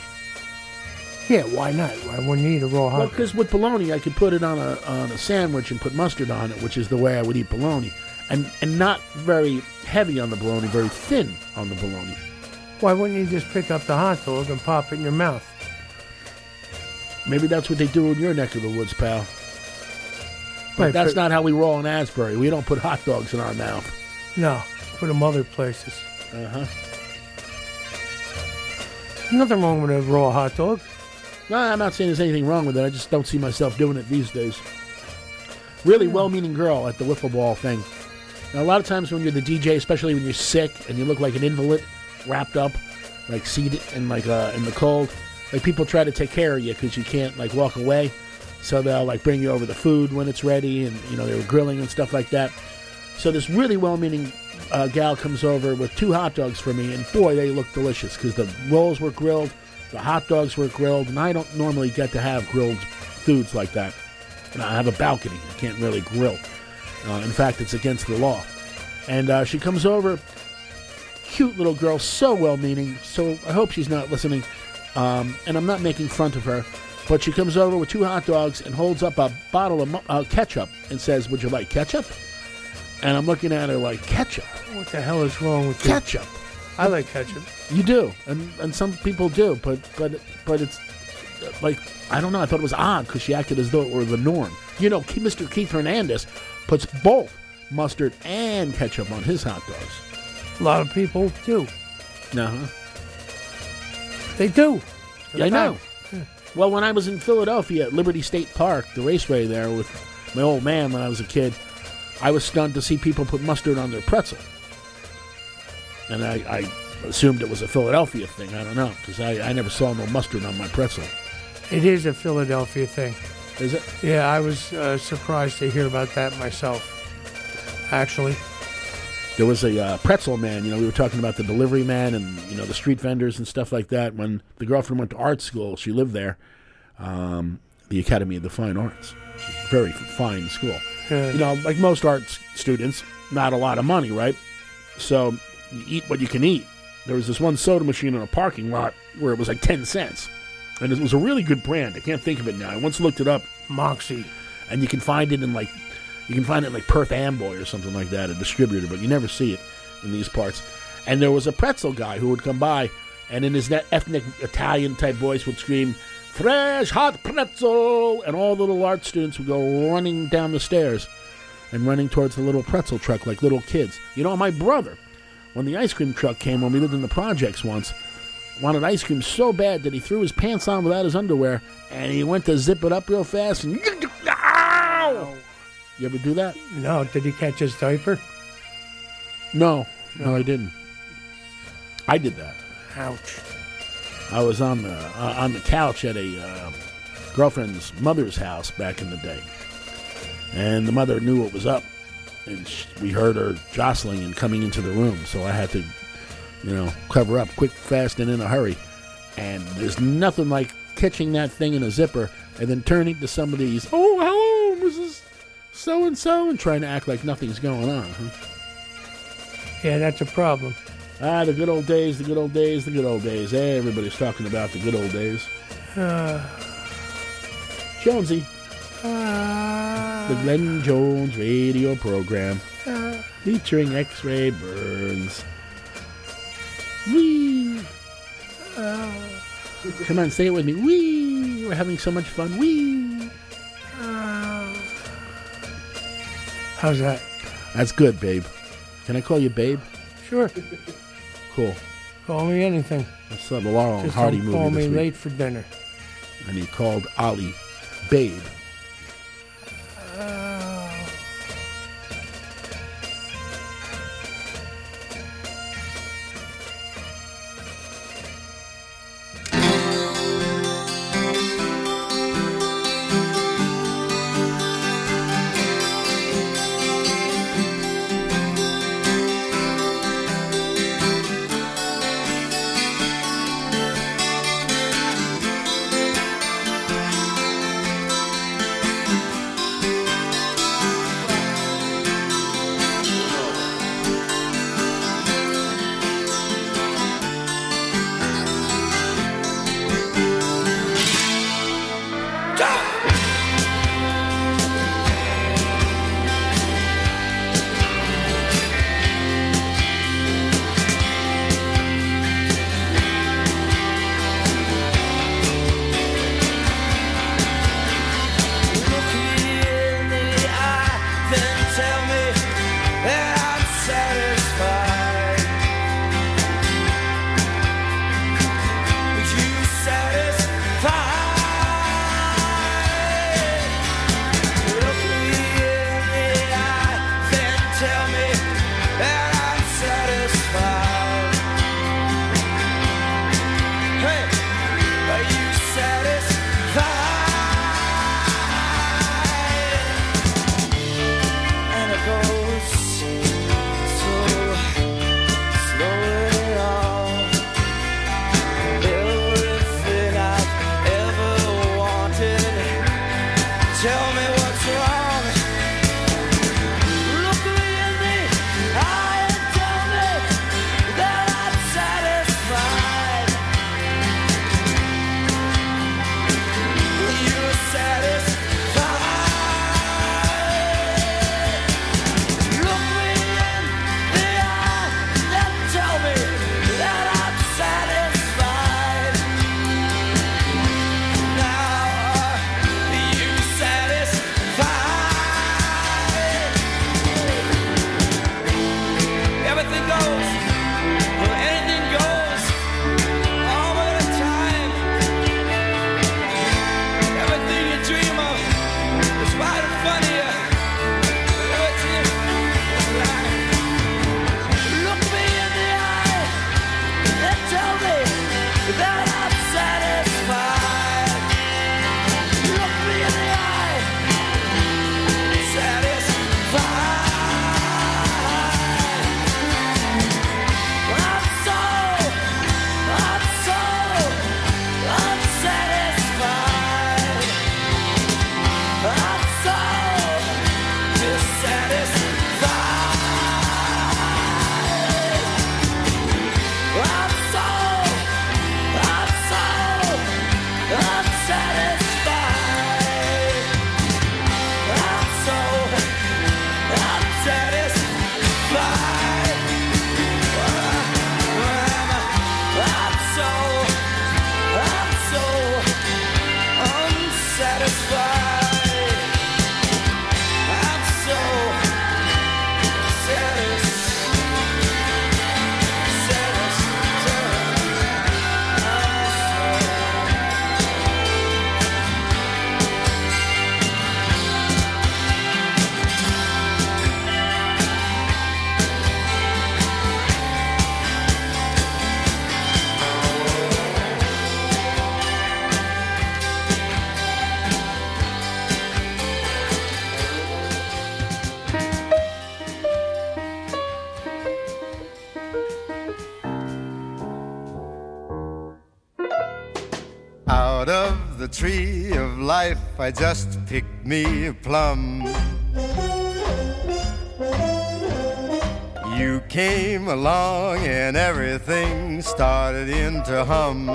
yeah, why not? Why wouldn't you eat a raw hot Well, dog. because with bologna, I could put it on a on a sandwich and put mustard on it, which is the way I would eat bologna, and and not very heavy on the bologna, very thin on the bologna. Why wouldn't you just pick up the hot dog and pop it in your mouth? Maybe that's what they do in your neck of the woods, pal. But Right, that's but- not how we roll in Asbury. We don't put hot dogs in our mouth. No, put them other places. Uh huh. Nothing wrong with a raw hot dog. No, I'm not saying there's anything wrong with it. I just don't see myself doing it these days. Really well-meaning girl at the wiffle ball thing. Now, a lot of times when you're the DJ, especially when you're sick and you look like an invalid, wrapped up, like seated in like uh, in the cold, like people try to take care of you because you can't like walk away. So they'll like bring you over the food when it's ready, and you know they were grilling and stuff like that. So this really well-meaning uh, gal comes over with two hot dogs for me, and boy, they look delicious because the rolls were grilled, the hot dogs were grilled, and I don't normally get to have grilled foods like that. And I have a balcony; I can't really grill. Uh, in fact, it's against the law. And uh, she comes over, cute little girl, so well-meaning. So I hope she's not listening. Um, and I'm not making fun of her, but she comes over with two hot dogs and holds up a bottle of uh, ketchup and says, "Would you like ketchup?" And I'm looking at her like, "Ketchup? What the hell is wrong with you? Ketchup? I like ketchup. You do, and and some people do, but but but it's like I don't know. I thought it was odd because she acted as though it were the norm. You know, Mr. Keith Hernandez puts both mustard and ketchup on his hot dogs. A lot of people do. Uh-huh. They do. Yeah, I know. Well, when I was in Philadelphia at Liberty State Park, the raceway there with my old man when I was a kid, I was stunned to see people put mustard on their pretzel. And I, I assumed it was a Philadelphia thing. I don't know, because I, I never saw no mustard on my pretzel. It is a Philadelphia thing. Is it? Yeah, I was uh, surprised to hear about that myself. Actually, There was a uh, pretzel man. You know, we were talking about the delivery man and you know the street vendors and stuff like that. When the girlfriend went to art school, she lived there, um, the Academy of the Fine Arts, very fine school. Yeah. You know, like most art students, not a lot of money, right? So you eat what you can eat. There was this one soda machine in a parking lot where it was like ten cents, and it was a really good brand. I can't think of it now. I once looked it up. Moxie, and you can find it in like you can find it in like Perth Amboy or something like that, a distributor, but you never see it in these parts. And there was a pretzel guy who would come by, and in his ethnic Italian type voice would scream, "Fresh hot pretzel!" And all the little art students would go running down the stairs and running towards the little pretzel truck like little kids. You know, my brother, when the ice cream truck came when we lived in the projects once, wanted ice cream so bad that he threw his pants on without his underwear, and he went to zip it up real fast and. Ow! You ever do that? no, did he catch his diaper? No, no, I didn't. I did that. Ouch. I was on the uh, on the couch at a uh, girlfriend's mother's house back in the day, and the mother knew what was up, and sh- we heard her jostling and coming into the room. So I had to, you know, cover up quick, fast, and in a hurry. And there's nothing like catching that thing in a zipper and then turning to somebody's, oh, hello, Mrs. So and so, and trying to act like nothing's going on. Huh? Yeah, that's a problem. Ah, the good old days, the good old days, the good old days. Everybody's talking about the good old days. Uh, Jonesy, uh, the Glen Jones radio program uh, featuring X-Ray Burns. Wee! uh, Come on, say it with me. Wee! We're having so much fun. Wee! uh. How's that? That's good, babe. Can I call you babe? Sure. Cool. Call me anything. I saw the Laurel and Just Hardy don't movie call this me week, late for dinner. and he called Ollie babe. Look show. I just picked me a plum. You came along and everything started into hum.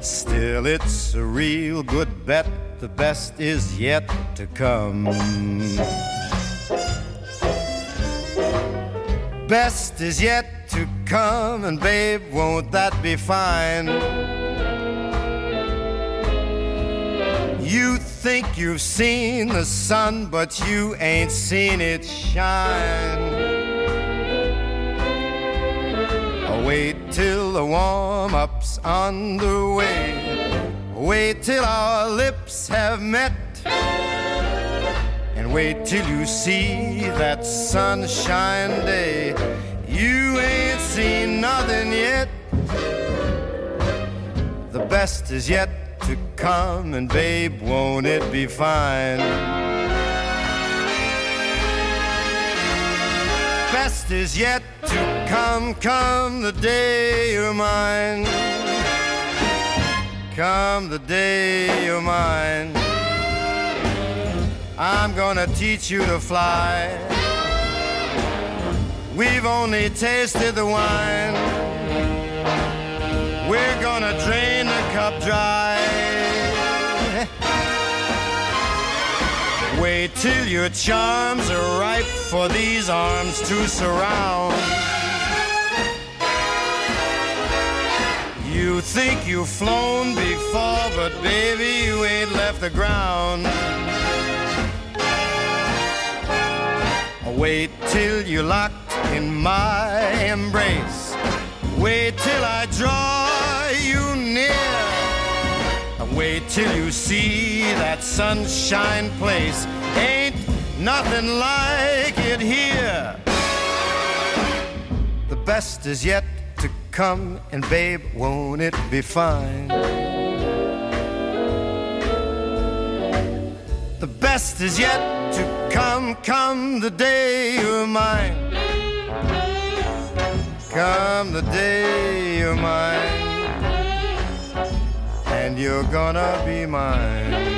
Still, it's a real good bet, the best is yet to come. Best is yet to come, and babe, won't that be fine? Think you've seen the sun, but you ain't seen it shine. Oh, Wait till the warm up's underway. Wait till our lips have met. And wait till you see that sunshine day. You ain't seen nothing yet. The best is yet to come, and babe, won't it be fine? Best is yet to come, come the day you're mine. Come the day you're mine. I'm gonna teach you to fly. We've only tasted the wine. We're gonna drain the cup dry. Wait till your charms are ripe for these arms to surround. You think you've flown before, but baby, you ain't left the ground. Wait till you're locked in my embrace. Wait till I draw. Wait till you see that sunshine place. Ain't nothing like it here. The best is yet to come, and babe, won't it be fine? The best is yet to come, come the day you're mine. Come the day you're mine. And you're gonna be mine.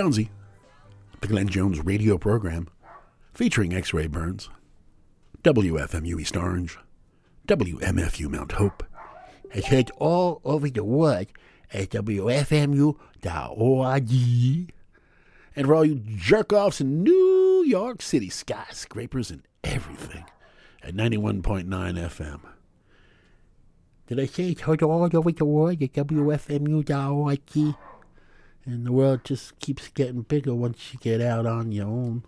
Jonesy, the Glen Jones radio program featuring X Ray Burns, WFMU East Orange, WMFU Mount Hope, It's heard all over the world at WFMU.org. and for all you jerk offs in New York City, skyscrapers and everything at 91.9 FM. Did I say it's heard all over the world at WFMU.org? And the world just keeps getting bigger once you get out on your own.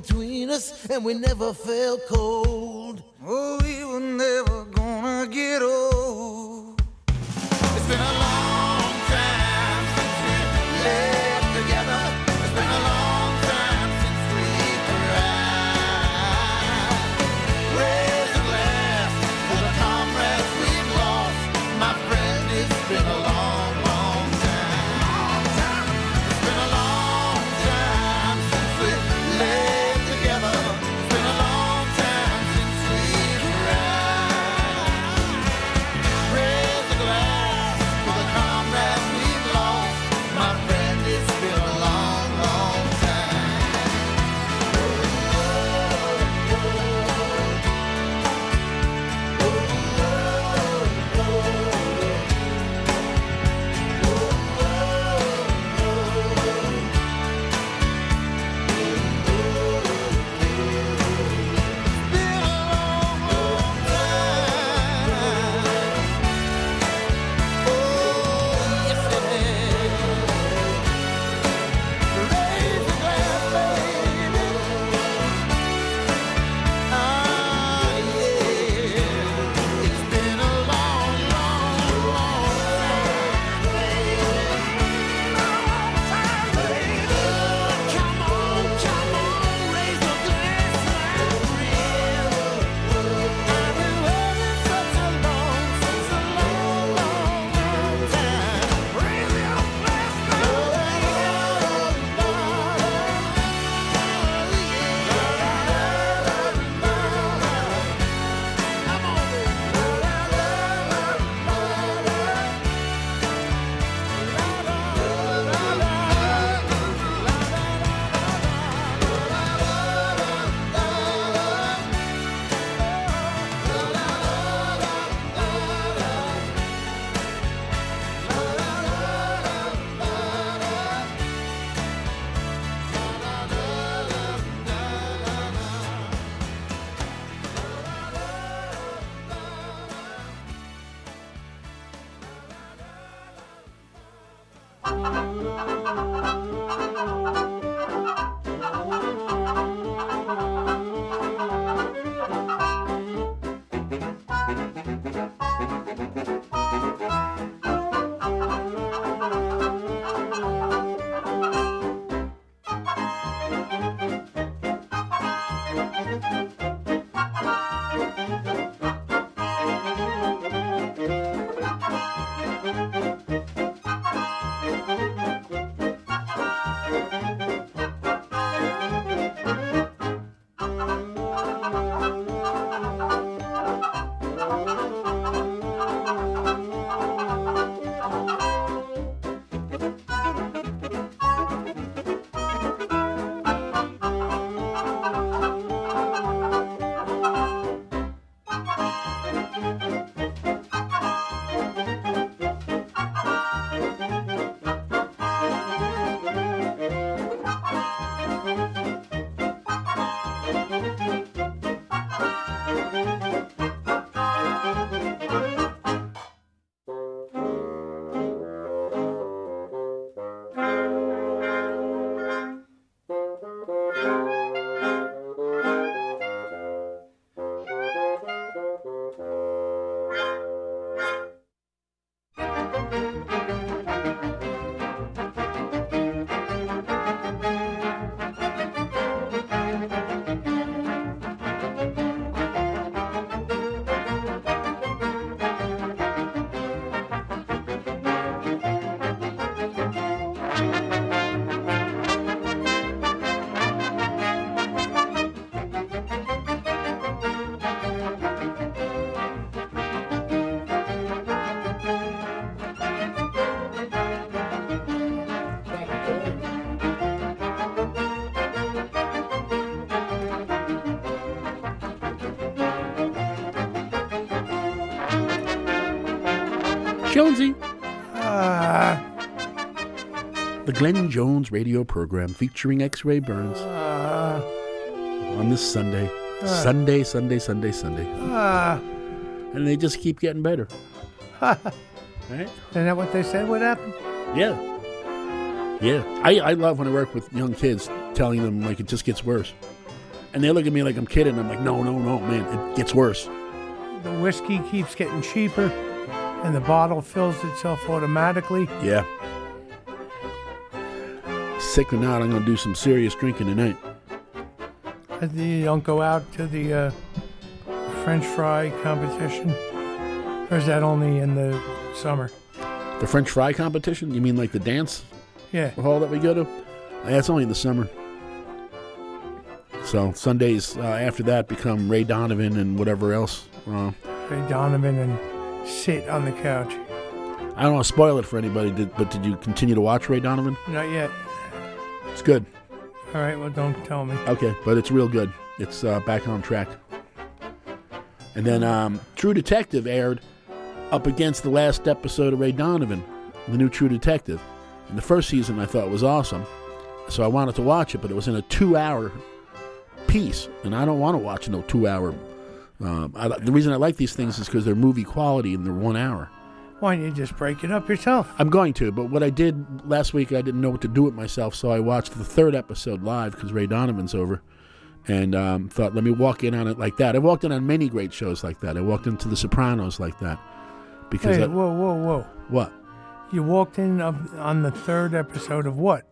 Between us, and we never felt cold. Jonesy. Uh, The Glen Jones radio program featuring X Ray Burns uh, on this Sunday. Uh. Sunday, Sunday, Sunday, Sunday. And they just keep getting better. Right? Isn't that what they said would happen? Yeah. Yeah. I, I love when I work with young kids telling them like it just gets worse. And they look at me like I'm kidding. I'm like, no, no, no, man, it gets worse. The whiskey keeps getting cheaper, and the bottle fills itself automatically. Yeah. Sick or not, I'm going to do some serious drinking tonight. Uh, You don't go out to the uh, French fry competition, or is that only in the summer? The French fry competition? You mean like the dance Yeah. hall that we go to? Uh, That's only in the summer. So Sundays uh, after that become Ray Donovan and whatever else. Uh, Ray Donovan and sit on the couch. I don't want to spoil it for anybody, did, but did you continue to watch Ray Donovan? Not yet. It's good. All right. Well, don't tell me. Okay, but it's real good. It's uh, back on track. And then um, True Detective aired up against the last episode of Ray Donovan, the new True Detective. And the first season I thought was awesome, so I wanted to watch it, but it was in a two-hour piece, and I don't want to watch no two-hour. Um, I, the reason I like these things is because they're movie quality and they're one hour. Why don't you just break it up yourself? I'm going to, but what I did last week, I didn't know what to do with myself, so I watched the third episode live because Ray Donovan's over, and um, thought, let me walk in on it like that. I walked in on many great shows like that. I walked into The Sopranos like that because Hey, I- whoa, whoa, whoa! what You walked in on the third episode of what?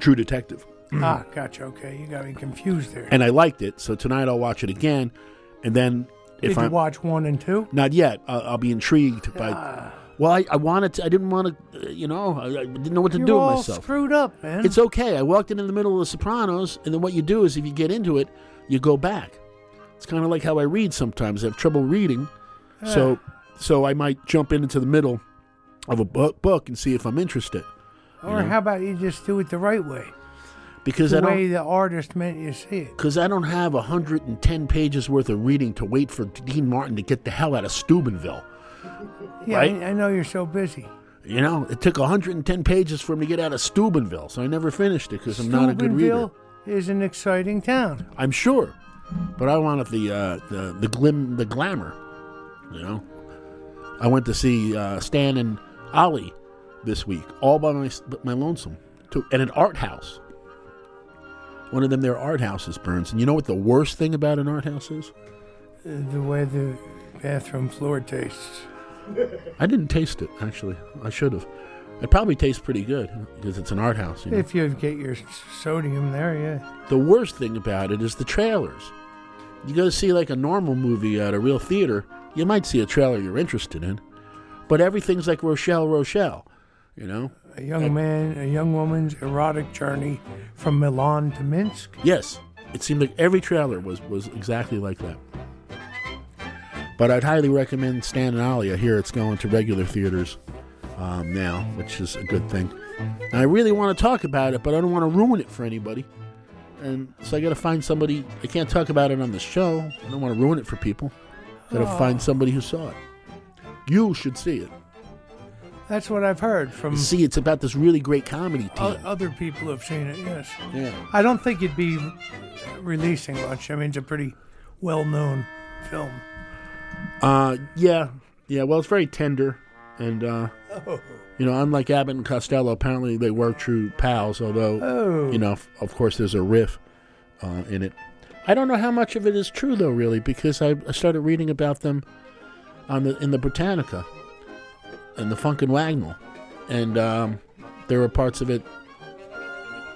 True Detective, Ah, gotcha. Okay, you got me confused there. and I liked it. So tonight I'll watch it again, and then if you I'm watch one and two? not yet, I'll, I'll be intrigued by. Ah. Well, I, I wanted to. I didn't want to. Uh, you know, I, I didn't know what to You're do with myself. screwed up, man. It's okay. I walked in in the middle of The Sopranos, and then what you do is if you get into it, you go back. It's kind of like how I read sometimes. I have trouble reading, so so I might jump into the middle of a book, book and see if I'm interested. or how about you just do it the right way? Because the I don't way the artist meant you see it. because I don't have 110 pages worth of reading to wait for Dean Martin to get the hell out of Steubenville. Yeah, Right? I, I know you're so busy. You know, it took 110 pages for him to get out of Steubenville, so I never finished it because I'm not a good reader. Steubenville is an exciting town. I'm sure, but I wanted the uh, the the glim the glamour. You know, I went to see uh, Stan and Ollie this week, all by my my lonesome, to at an art house. One of them, their art houses burns, and you know what the worst thing about an art house is? The way the bathroom floor tastes. I didn't taste it actually. I should have. It probably tastes pretty good because it's an art house. You know? If you get your sodium there, yeah. The worst thing about it is the trailers. You go to see like a normal movie at a real theater, you might see a trailer you're interested in, but everything's like Rochelle, Rochelle, you know? A young man, a young woman's erotic journey from Milan to Minsk. Yes, it seemed like every trailer was was exactly like that. But I'd highly recommend Stan and. I hear it's going to regular theaters um, now, which is a good thing. And I really want to talk about it, but I don't want to ruin it for anybody. And so I got to find somebody. I can't talk about it on the show. I don't want to ruin it for people. Got to Oh. find somebody who saw it. You should see it. That's what I've heard from See, it's about this really great comedy o- team. other people have seen it, yes. Yeah. I don't think it'd be releasing much. I mean, it's a pretty well known film. Uh, yeah, yeah. Well, it's very tender, and uh, Oh. you know, unlike Abbott and Costello, apparently they were true pals. Although, Oh. you know, f- of course, there's a riff uh, in it. I don't know how much of it is true though, really, because I, I started reading about them on the in the Britannica and the Funk & Wagnall, and um, there were parts of it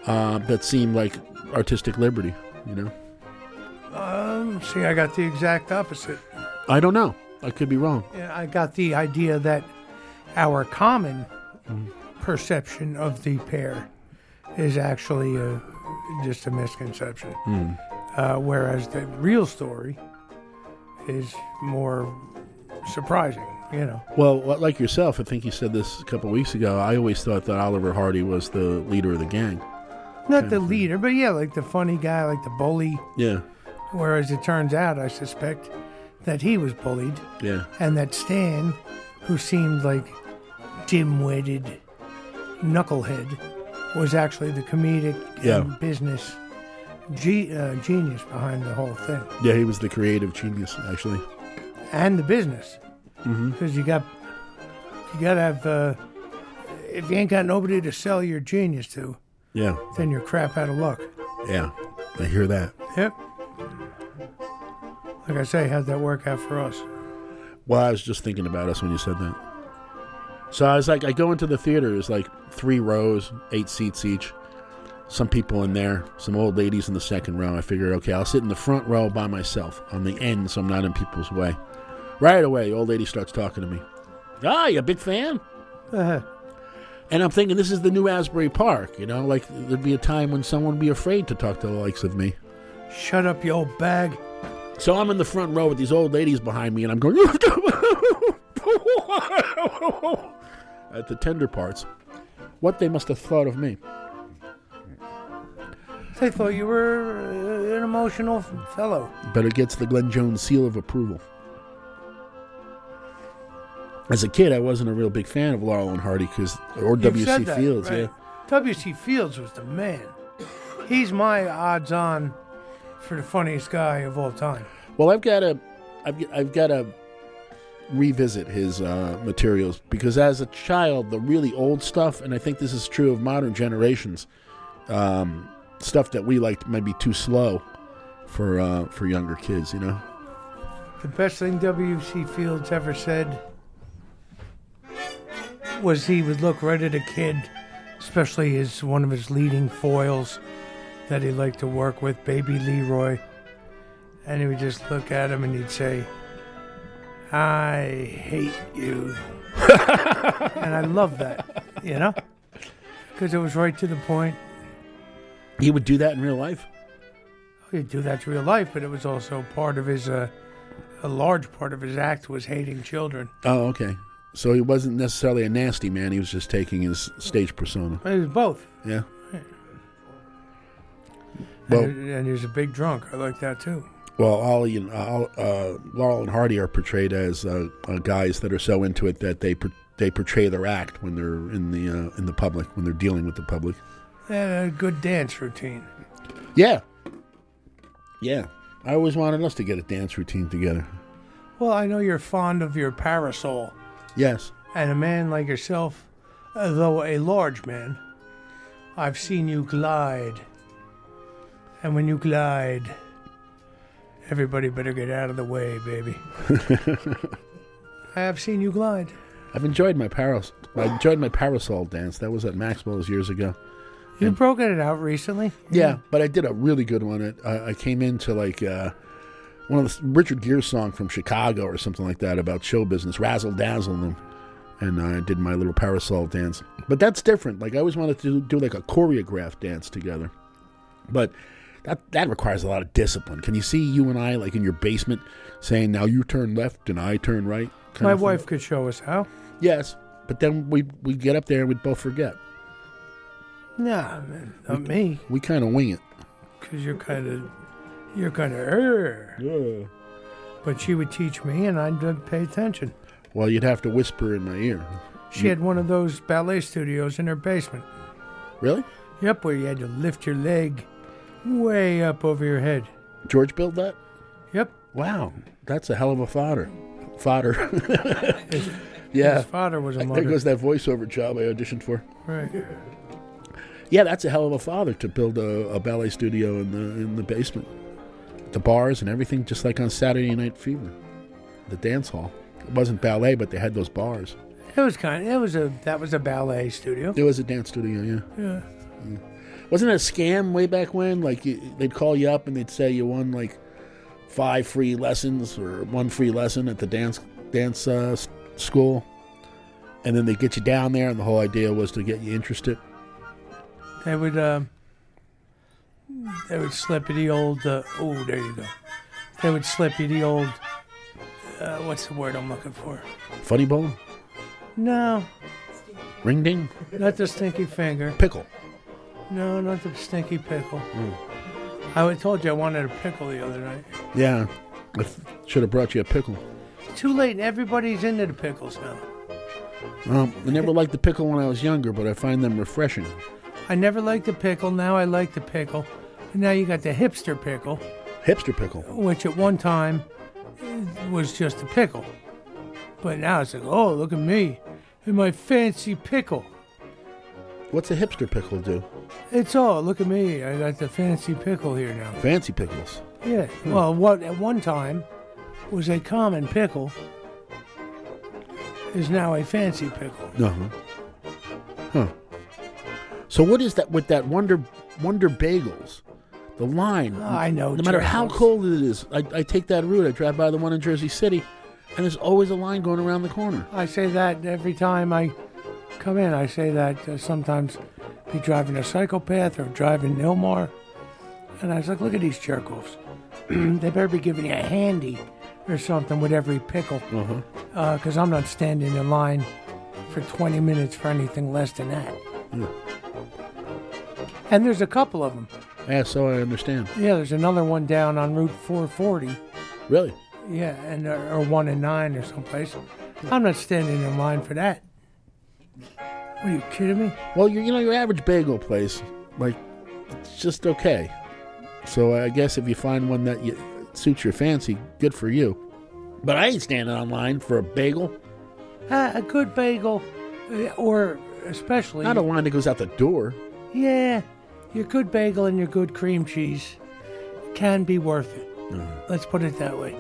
uh, that seemed like artistic liberty. You know, Um, see, I got the exact opposite. I don't know. I could be wrong. Yeah, I got the idea that our common Mm. perception of the pair is actually a, just a misconception. Hmm. Uh, whereas the real story is more surprising, you know. Well, like yourself, I think you said this a couple weeks ago. I always thought that Oliver Hardy was the leader of the gang. Not the leader, but yeah, like the funny guy, like the bully. Yeah, Whereas it turns out, I suspect, that he was bullied yeah. and that Stan who seemed like dim-witted knucklehead, was actually the comedic Yeah. and business ge- uh, genius behind the whole thing, Yeah, he was the creative genius, actually. and the business. Because you got you got to have. Uh, if you ain't got nobody to sell your genius to, Yeah, then you're crap out of luck. yeah. I hear that. Yep. Like I say, how'd that work out for us? Well, I was just thinking about us when you said that. So I was like, I go into the theater. It's like three rows, eight seats each. Some people in there, some old ladies in the second row. I figured, okay, I'll sit in the front row by myself on the end, so I'm not in people's way. Right away, the old lady starts talking to me. Ah, you a big fan? Uh, And I'm thinking, this is the new Asbury Park. You know, like there'd be a time when someone would be afraid to talk to the likes of me. shut up, you old bag. So I'm in the front row with these old ladies behind me, and I'm going at the tender parts. What they must have thought of me. They thought you were uh, an emotional fellow. But it gets the Glen Jones seal of approval. As a kid, I wasn't a real big fan of Laurel and Hardy because, or W.C. Fields, right. yeah. W.C. Fields was the man. He's my odds on for the funniest guy of all time. Well, I've got to, I've, I've got to revisit his uh, materials because as a child, the really old stuff, and I think this is true of modern generations, um, stuff that we liked might be too slow for uh, for younger kids. You know, The best thing W.C. Fields ever said was he would look right at a kid, especially his one of his leading foils that he liked to work with, Baby Leroy, and he would just look at him and he'd say, "I hate you," and I love that, you know, because it was right to the point. he would do that in real life. He'd do that to real life, but it was also part of his, uh, a large part of his act was hating children. Oh, okay. So he wasn't necessarily a nasty man. He was just taking his stage persona. It was both. Yeah. Well- and, and he was a big drunk. I like that too. Well, Ollie and uh, uh, Laurel and Hardy are portrayed as uh, uh, guys that are so into it that they per- they portray their act when they're in the uh, in the public when they're dealing with the public. Had a good dance routine. Yeah, yeah. I always wanted us to get a dance routine together. Well, I know you're fond of your parasol, Yes. and a man like yourself, uh, though a large man, I've seen you glide. And when you glide, everybody better get out of the way, baby. I have seen you glide. I've enjoyed my paras. I enjoyed my parasol dance. That was at Maxwell's years ago. You've broken it out recently. Yeah, but I did a really good one. It, I, I came into like uh, one of the Richard Gere song from Chicago or something like that about show business, razzle dazzle, them. and I did my little parasol dance. But that's different. Like I always wanted to do, like a choreographed dance together, but that that requires a lot of discipline. Can you see you and I like in your basement saying, "Now you turn left and I turn right"? kind My thing? wife could show us how. Yes, but then we we get up there and we'd both forget. Nah, man, not me. We kind of wing it. Because you're kind of, you're kind of, er. Yeah. But she would teach me, and I'd pay attention. Well, you'd have to whisper in my ear. She had one of those ballet studios in her basement. Really? Yep, where you had to lift your leg way up over your head. George built that? Yep. Wow, that's a hell of a fodder. Fodder. yeah. his father was a There goes that voiceover job I auditioned for. Right. Yeah, that's a hell of a father to build a, a ballet studio in the in the basement, the bars and everything, just like on Saturday Night Fever, the dance hall. It wasn't ballet, but they had those bars. It was kind. Of, It was a that was a ballet studio. It was a dance studio, yeah. Yeah. Wasn't it a scam way back when? Like you, they'd call you up and they'd say you won like five free lessons or one free lesson at the dance dance uh, school, and then they would get you down there, and the whole idea was to get you interested. They would um, they would slip you the old uh, oh there you go. They would slip you the old uh, what's the word I'm looking for? Funny bone, No, ring ding, not the stinky finger. pickle. No, not the stinky pickle. I told you I wanted a pickle the other night. Yeah, I should have brought you a pickle. Too late. Everybody's into the pickles now. Um, I never liked the pickle when I was younger, but I find them refreshing. I never liked the pickle. Now I like the pickle. And now you got the hipster pickle, Hipster pickle. which at one time eh, was just a pickle. But now it's like, oh, look at me and my fancy pickle. What's a hipster pickle do? It's all, look at me. I got the fancy pickle here now. Fancy pickles. Yeah. Well, what at one time was a common pickle is now a fancy pickle. Uh huh. Huh. So what is that with that Wonder Wonder Bagels? The line. I know, No matter how cold it is, I, I take that route. I drive by the one in Jersey City, and there's always a line going around the corner. I say that every time I come in. I say that uh, sometimes be driving a psychopath or driving Ilmar. And I was like, look at these jerk offs. they better be giving you a handy or something with every pickle. Uh-huh. Because I'm not standing in line for 20 minutes for anything less than that. Yeah. And there's a couple of them. Yeah, so I understand. Yeah, there's another one down on Route 440. Really? Yeah, and uh, or one and nine or someplace. I'm not standing in line for that. Are you kidding me? Well, you you know your average bagel place, like it's just okay. So I guess if you find one that you, suits your fancy, good for you. But I ain't standing online for a bagel. Uh, a good bagel, uh, or especially Not a line that goes out the door. yeah, your good bagel and your good cream cheese can be worth it. Let's put it that way.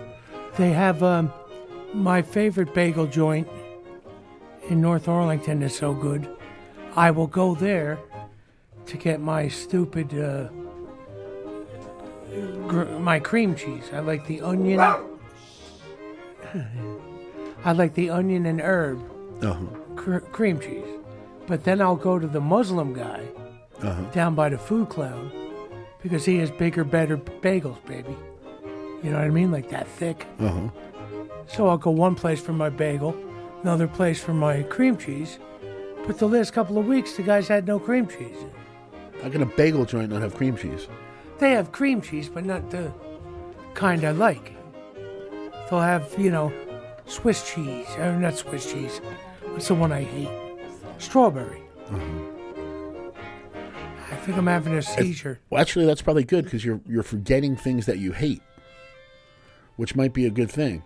They have um, my favorite bagel joint in North Arlington is so good. I will go there to get my stupid uh, gr- my cream cheese. I like the onion. I like the onion and herb Uh-huh. cr- cream cheese. But then I'll go to the Muslim guy Uh-huh. down by the Food Clown because he has bigger, better bagels, baby. You know what I mean? Like that thick. Uh-huh. So I'll go one place for my bagel, another place for my cream cheese. But the last couple of weeks, the guys had no cream cheese. How can a bagel joint not have cream cheese? They have cream cheese, but not the kind I like. They'll have, you know, Swiss cheese. Or not Swiss cheese. What's the one I hate? Strawberry. I think I'm having a seizure. Well, actually, that's probably good because you're you're forgetting things that you hate, which might be a good thing.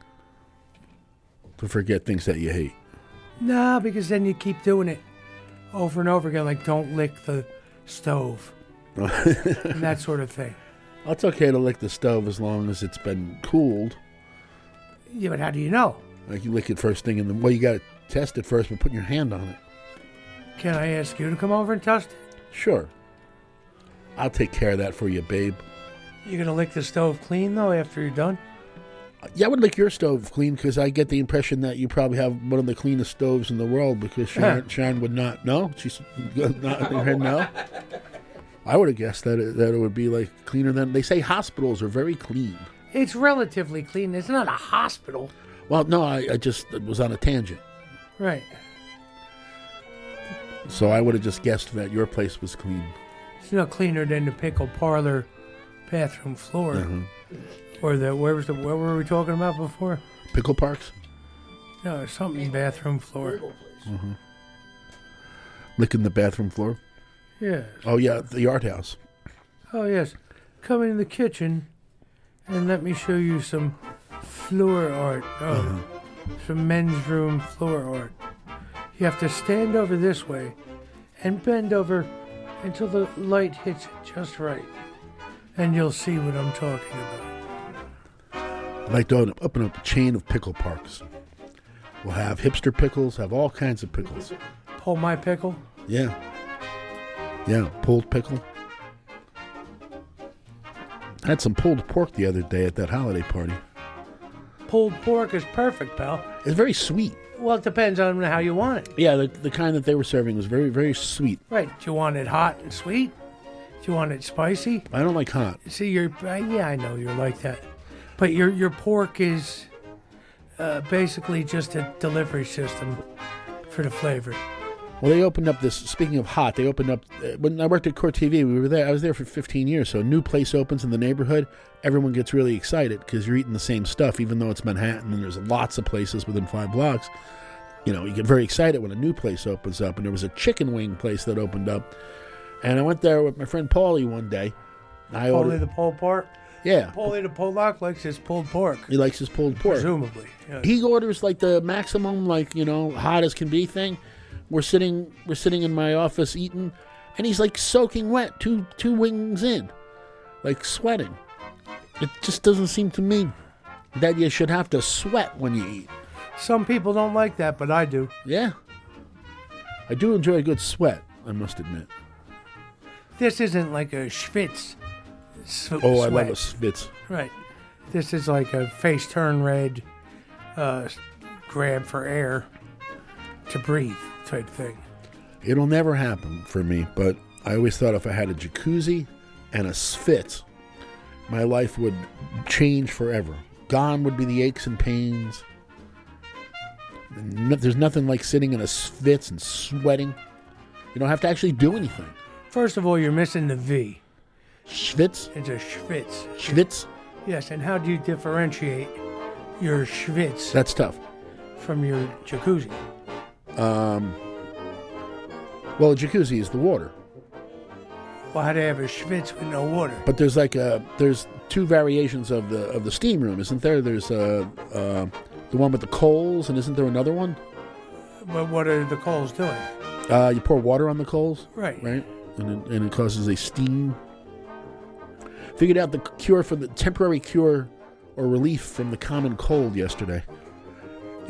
To forget things that you hate. Nah, because then you keep doing it over and over again, like don't lick the stove and that sort of thing. It's okay to lick the stove as long as it's been cooled. Yeah, but how do you know? Like you lick it first thing in the well, you got to test it first by putting your hand on it. Can I ask you to come over and test it? Sure. I'll take care of that for you, babe. You gonna lick the stove clean though after you're done? Yeah, I would lick your stove clean because I get the impression that you probably have one of the cleanest stoves in the world because Sharon, Sharon would not know. She's not in her no. I would have guessed that it, that it would be like cleaner than they say. Hospitals are very clean. It's relatively clean. It's not a hospital, Well, no, I, I just was on a tangent, right? so I would have just guessed that your place was clean. It's no cleaner than the pickle parlor bathroom floor, Mhm. or the where was the what were we talking about before? Pickle parks, No, something bathroom floor. Mm-hmm. licking the bathroom floor. Yeah. Oh yeah, the art house. Oh yes, come in the kitchen, and let me show you some floor art. Oh, Uh-huh. some men's room floor art. You have to stand over this way, and bend over until the light hits it just right, and you'll see what I'm talking about. I'd like to open up, open up a chain of pickle parks. We'll have hipster pickles, have all kinds of pickles. Pull my pickle. Yeah. Yeah, pulled pickle. I Had some pulled pork the other day at that holiday party. Pulled pork is perfect, pal. It's very sweet. Well, it depends on how you want it. Yeah, the, the kind that they were serving was very, very sweet. Right? Do you want it hot and sweet? Do you want it spicy? I don't like hot. See, you're uh, yeah, I know you're like that, but your your pork is uh, basically just a delivery system for the flavor. Well, they opened up this. Speaking of hot, they opened up uh, when I worked at Court TV. We were there. I was there for 15 years. So a new place opens in the neighborhood. Everyone gets really excited because you're eating the same stuff, even though it's Manhattan and there's lots of places within five blocks. you know, you get very excited when a new place opens up. And there was a chicken wing place that opened up, and I went there with my friend Paulie one day. I Paulie ordered, the pulled pork. yeah, Paulie the Polak likes his pulled pork. he likes his pulled pork. Presumably. Yeah. He orders like the maximum, like you know, hot as can be thing. We're sitting, we're sitting in my office eating, and he's like soaking wet, two two wings in, like sweating. It just doesn't seem to me that you should have to sweat when you eat. Some people don't like that, but I do. Yeah, I do enjoy a good sweat. I must admit. This isn't like a schwitz. s- Oh, I love a schwitz. Right. This is like a face turn red, uh, grab for air to breathe type thing. It'll never happen for me, but I always thought if I had a jacuzzi and a spitz, my life would change forever. Gone would be the aches and pains. No- There's nothing like sitting in a spitz and sweating. You don't have to actually do anything. First of all, you're missing the V. Schwitz? It's a schwitz. Schwitz? Yes, and how do you differentiate your schwitz That's tough. from your jacuzzi? Um, well, a jacuzzi is the water, Well, how do you have a schwitz with no water? but there's like a there's two variations of the of the steam room, isn't there? There's uh, uh, the one with the coals, and isn't there another one? But what are the coals doing? Uh, you pour water on the coals, Right. Right, and it, and it causes a steam. Figured out the cure for the temporary cure or relief from the common cold yesterday.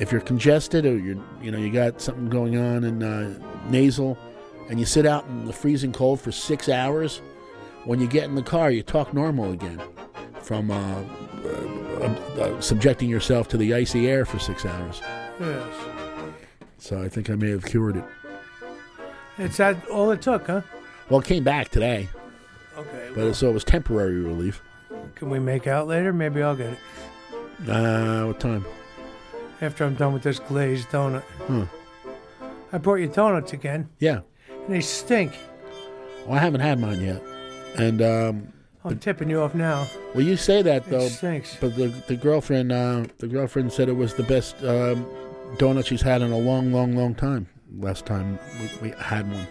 If you're congested or you're you know you got something going on in uh, nasal, and you sit out in the freezing cold for six hours, when you get in the car, you talk normal again from uh, uh, uh, subjecting yourself to the icy air for six hours. Yes. So I think I may have cured it. It's that all it took, huh? Well, it came back today. Okay. But so it was temporary relief. Can we make out later? Maybe I'll get it Uh, what time? After I'm done with this glazed donut. Huh. I brought you donuts again, Yeah. and they stink. Well, I haven't had mine yet. And um, I'm tipping you off now. well, you say that though, stinks. but the the girlfriend uh, the girlfriend said it was the best um, donut she's had in a long, long, long time. Last time we, we had one,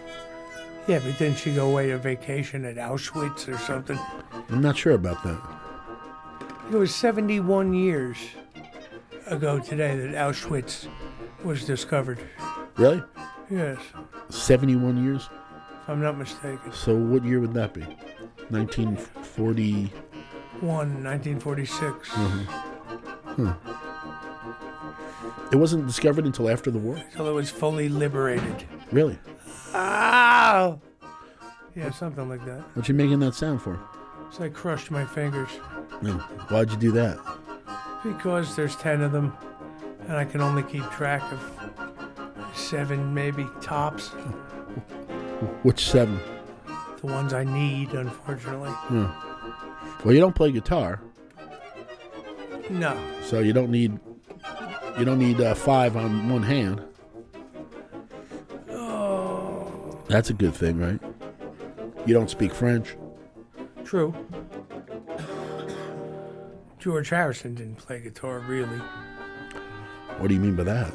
Yeah, but didn't she go away to vacation at Auschwitz or something? I'm not sure about that. It was 71 years ago today that Auschwitz was discovered. Really? Yes, 71 years. if I'm not mistaken. So what year would that be? 1940. 1, 1946. Uh-huh. Huh. It wasn't discovered until after the war. Until it was fully liberated. Really? Ow! Yeah, something like that. What you making that sound for? So I crushed my fingers Yeah. Why'd you do that? Because there's 10 of them, and I can only keep track of seven, maybe tops. Which seven? The ones I need, unfortunately. Yeah. Well, you don't play guitar, No. so you don't need you don't need uh, five on one hand. Oh, That's a good thing, right? You don't speak French. true. George Harrison didn't play guitar, really. What do you mean by that?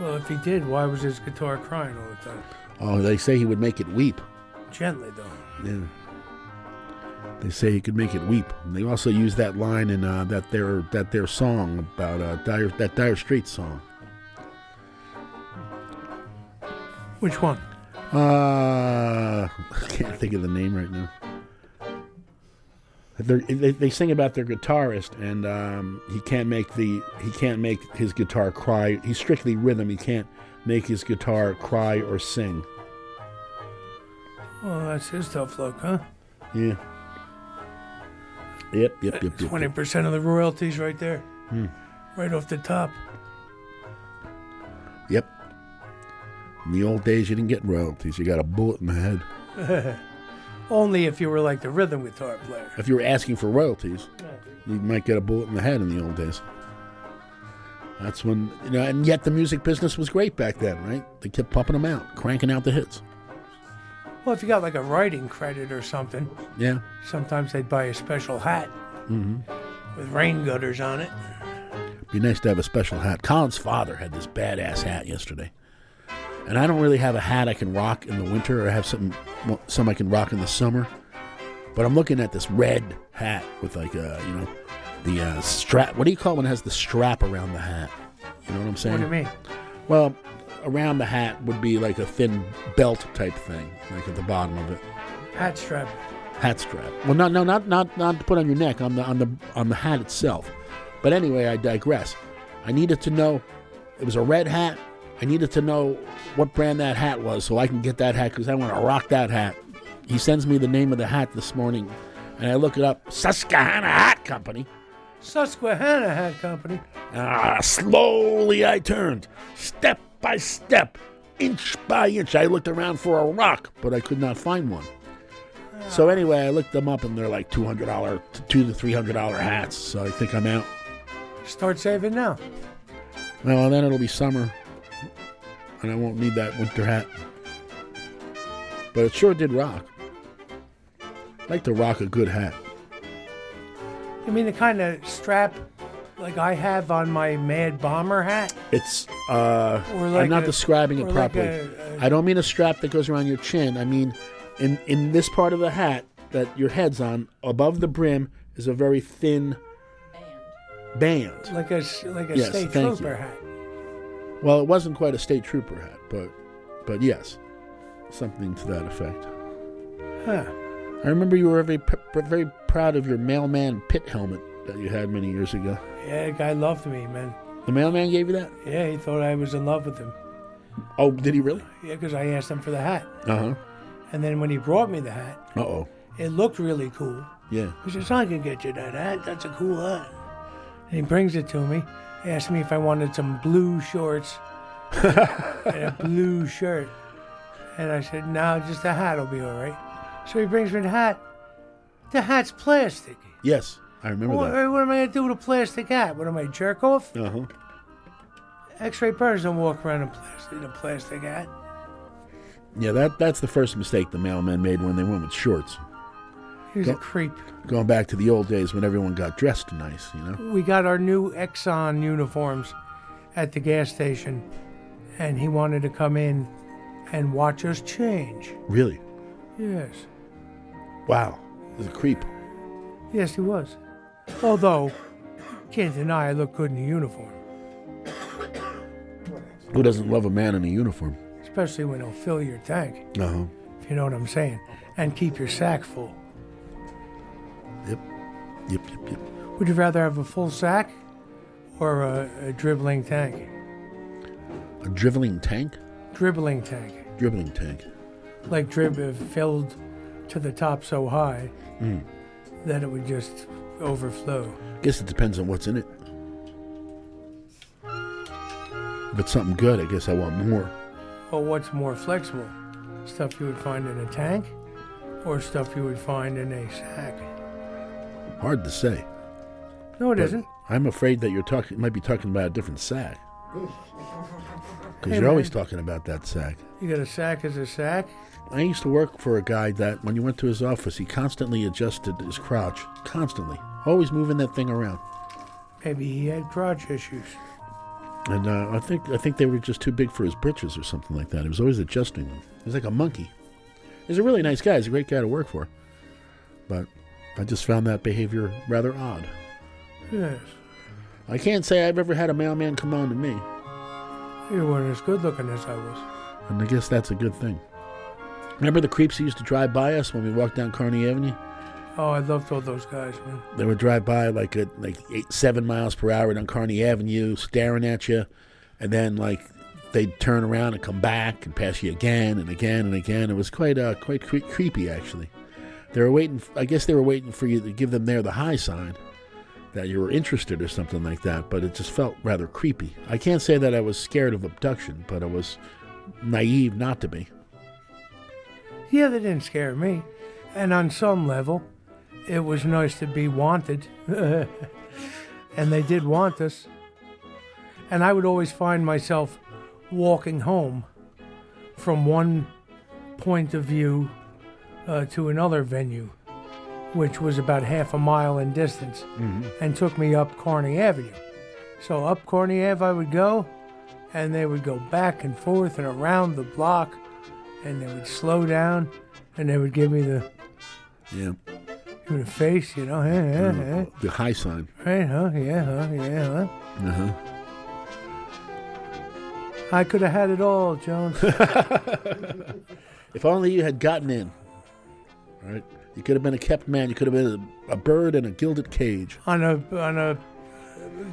Well, if he did, why was his guitar crying all the time? Oh, they say he would make it weep. Gently, though. Yeah. They say he could make it weep. And they also use that line in uh, that their that their song about uh, Dire that Dire Straits song. Which one? Uh, I can't think of the name right now. They they sing about their guitarist, and um, he can't make the he can't make his guitar cry. He's strictly rhythm. He can't make his guitar cry or sing. Well, that's his tough luck, huh? Yeah. Yep, yep, yep, yep. Twenty percent of the royalties, right there, Hmm. right off the top. Yep. In the old days, you didn't get royalties. You got a bullet in the head. Only if you were like the rhythm guitar player. If you were asking for royalties, you might get a bullet in the head in the old days. That's when, you know, and yet the music business was great back then, right? They kept pumping them out, cranking out the hits. Well, if you got like a writing credit or something, Yeah. sometimes they'd buy a special hat mm-hmm. with rain gutters on it. Be nice to have a special hat. Colin's father had this badass hat yesterday. And I don't really have a hat I can rock in the winter or have some well, some I can rock in the summer. But I'm looking at this red hat with like a, you know, the uh, strap. What do you call it when it has the strap around the hat? You know what I'm saying? What do you mean? Well, around the hat would be like a thin belt type thing, like at the bottom of it. Hat strap. Hat strap. Well, no, no, not not not to put on your neck on the on the on the hat itself. But anyway, I digress. I needed to know it was a red hat. I needed to know what brand that hat was so I can get that hat because I want to rock that hat. He sends me the name of the hat this morning, and I look it up. Susquehanna Hat Company. Susquehanna Hat Company. Ah, slowly I turned, step by step, inch by inch. I looked around for a rock, but I could not find one. So anyway, I looked them up, and they're like two hundred dollar, two to three hundred dollar hats. So I think I'm out. Start saving now. Well, then it'll be summer, and I won't need that winter hat. But it sure did rock. I like to rock a good hat. You mean the kind of strap like I have on my Mad Bomber hat? It's uh Or like I'm not a- describing or it like properly. a- I don't mean a strap that goes around your chin. I mean in in this part of the hat that your head's on, above the brim is a very thin band. Like a s- like a Yes, state thank trooper you. hat. Well, it wasn't quite a state trooper hat, but but yes, something to that effect. Huh. I remember you were very pr- very proud of your mailman pit helmet that you had many years ago. Yeah, the guy loved me, man. The mailman gave you that? Yeah, he thought I was in love with him. Oh, did he really? Yeah, because I asked him for the hat. Uh huh. And then when he brought me the hat, Uh oh. it looked really cool. Yeah. He says, I can get you that hat. That's a cool hat. And he brings it to me. Asked me if I wanted some blue shorts and a blue shirt. And I said, no, just a hat will be all right. So he brings me the hat. The hat's plastic. Yes, I remember What, that. what am I going to do with a plastic hat? What am I, jerk off? Uh huh. X-ray person don't walk around in plastic, in a plastic hat. Yeah, that that's the first mistake the mailman made when they went with shorts. He was a creep. Going back to the old days when everyone got dressed nice, you know. We got our new Exxon uniforms at the gas station, and he wanted to come in and watch us change. Really? Yes. Wow. He's a creep. Yes, he was. Although, can't deny I look good in a uniform, Who doesn't love a man in a uniform? especially when he'll fill your tank, Uh huh. if you know what I'm saying, and keep your sack full. Yep. Yep. Yep. Yep. Would you rather have a full sack or a, a dribbling tank? A dribbling tank. Dribbling tank. Dribbling tank. Like drib uh, filled to the top so high Mm. that it would just overflow. Guess it depends on what's in it. If it's something good, I guess I want more. Well, what's more flexible? Stuff you would find in a tank or stuff you would find in a sack? Hard to say. No, it not I'm afraid that you're talking might be talking about a different sack. Because Hey, you're always man. talking about that sack. You got a sack as a sack? I used to work for a guy that when you went to his office, he constantly adjusted his crotch. Constantly. Always moving that thing around. Maybe he had crotch issues. And uh, I think I think they were just too big for his britches or something like that. He was always adjusting them. He was like a monkey. He's a really nice guy. He's a great guy to work for. But I just found that behavior rather odd. Yes. I can't say I've ever had a mailman come on to me. You weren't as good looking as I was. And I guess that's a good thing. Remember the creeps who used to drive by us when we walked down Kearny Avenue? Oh, I loved all those guys, man. They would drive by like at like eight, seven miles per hour down Kearny Avenue, staring at you, and then like they'd turn around and come back and pass you again and again and again. It was quite uh, quite cre- creepy actually. They were waiting. I guess they were waiting for you to give them there the high sign that you were interested or something like that. But it just felt rather creepy. I can't say that I was scared of abduction, but I was naive not to be. Yeah, they didn't scare me. And on some level, it was nice to be wanted. and they did want us. And I would always find myself walking home from one point of view uh, to another venue, which was about half a mile in distance Mhm. and took me up Kearny Avenue. So up Kearny Ave I would go, and they would go back and forth and around the block, and they would slow down, and they would give me the Yeah. give me the face, you know, eh. The high sign. right, huh, yeah, huh, yeah, huh. Uh huh. I could have had it all, Jones. If only you had gotten in. Right? You could have been a kept man. You could have been a, a bird in a gilded cage. on a on a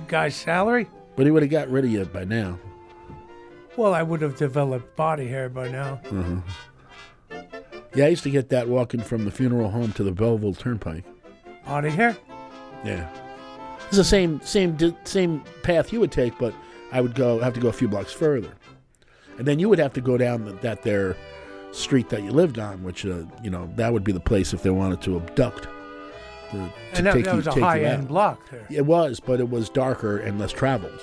guy's salary. But he would have got rid of you by now. Well, I would have developed body hair by now. Uh-huh. Yeah, I used to get that walking from the funeral home to the Belleville Turnpike. Body hair? Yeah. It's the same same same path you would take, but I would go have to go a few blocks further, and then you would have to go down the, that there street that you lived on, which uh, you know that would be the place if they wanted to abduct. To, to And that, take that you- was a take high end out. block there. It was, but it was darker and less traveled.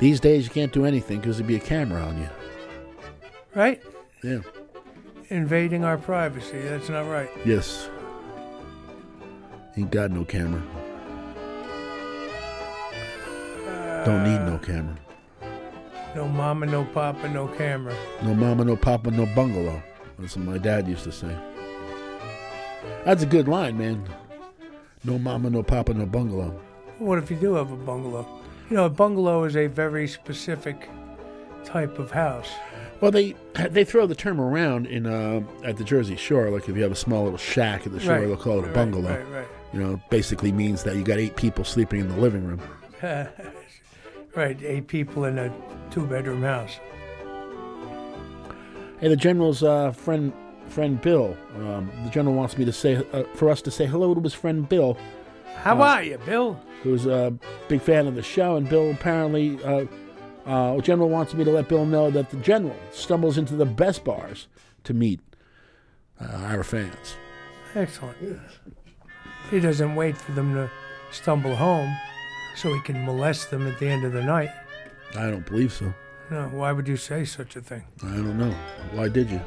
These days, you can't do anything because there'd be a camera on you. Right? Yeah. Invading our privacy. That's not right. Yes. Ain't got no camera. Don't need no camera. No mama, no papa, no camera. No mama, no papa, no bungalow. That's what my dad used to say. That's a good line, man. No mama, no papa, no bungalow. What if you do have a bungalow? You know, a bungalow is a very specific type of house. Well, they they throw the term around in uh, at the Jersey Shore. Like if you have a small little shack at the shore, Right, they'll call it a bungalow. right, right. You know, basically means that you got eight people sleeping in the living room. right, eight people in a two bedroom house. Hey, the general's uh, friend friend Bill. Um, the general wants me to say uh, for us to say hello to his friend Bill. How Uh, are you, Bill? Who's a big fan of the show, and Bill apparently. Uh, uh, general wants me to let Bill know that the general stumbles into the best bars to meet uh, our fans. Excellent. He doesn't wait for them to stumble home so he can molest them at the end of the night. I don't believe so. No, why would you say such a thing? I don't know. Why did you?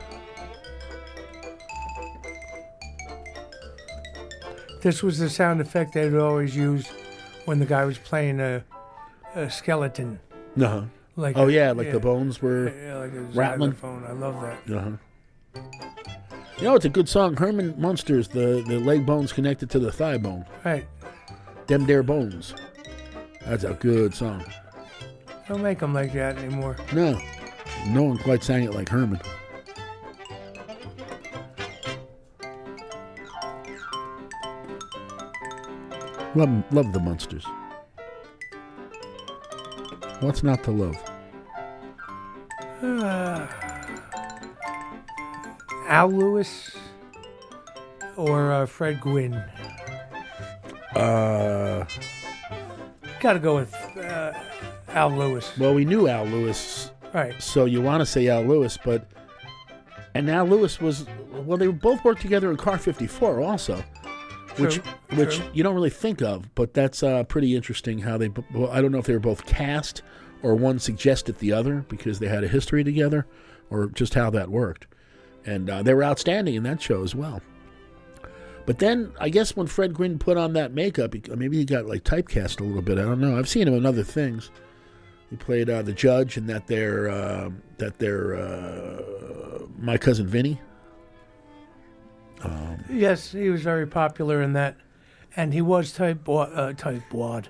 This was the sound effect they would always use when the guy was playing a, a skeleton. Uh-huh. Like oh a- yeah, like yeah. the bones were Yeah, like a rattling. I love that. Uh huh. You know, it's a good song. Herman Munster's the the leg bones connected to the thigh bone. Right. Them there bones. That's a good song. Don't make them like that anymore. No, no one quite sang it like Herman. Love, love the Munsters. What's not to love? Uh, Al Lewis or uh, Fred Gwynne? Uh, Got to go with uh, Al Lewis. well, we knew Al Lewis, Right. so you want to say Al Lewis, but and Al Lewis was well, they both worked together in Car 54 also, which True, which true. you don't really think of, but that's uh, pretty interesting how they. Well, I don't know if they were both cast or one suggested the other because they had a history together, or just how that worked, and uh, they were outstanding in that show as well. But then I guess when Fred Gwynne put on that makeup, he, maybe he got like typecast a little bit. I don't know. I've seen him in other things. He played uh, the judge in that their uh, that their uh, my cousin Vinny. Um, Yes, he was very popular in that, and he was type uh, type wad,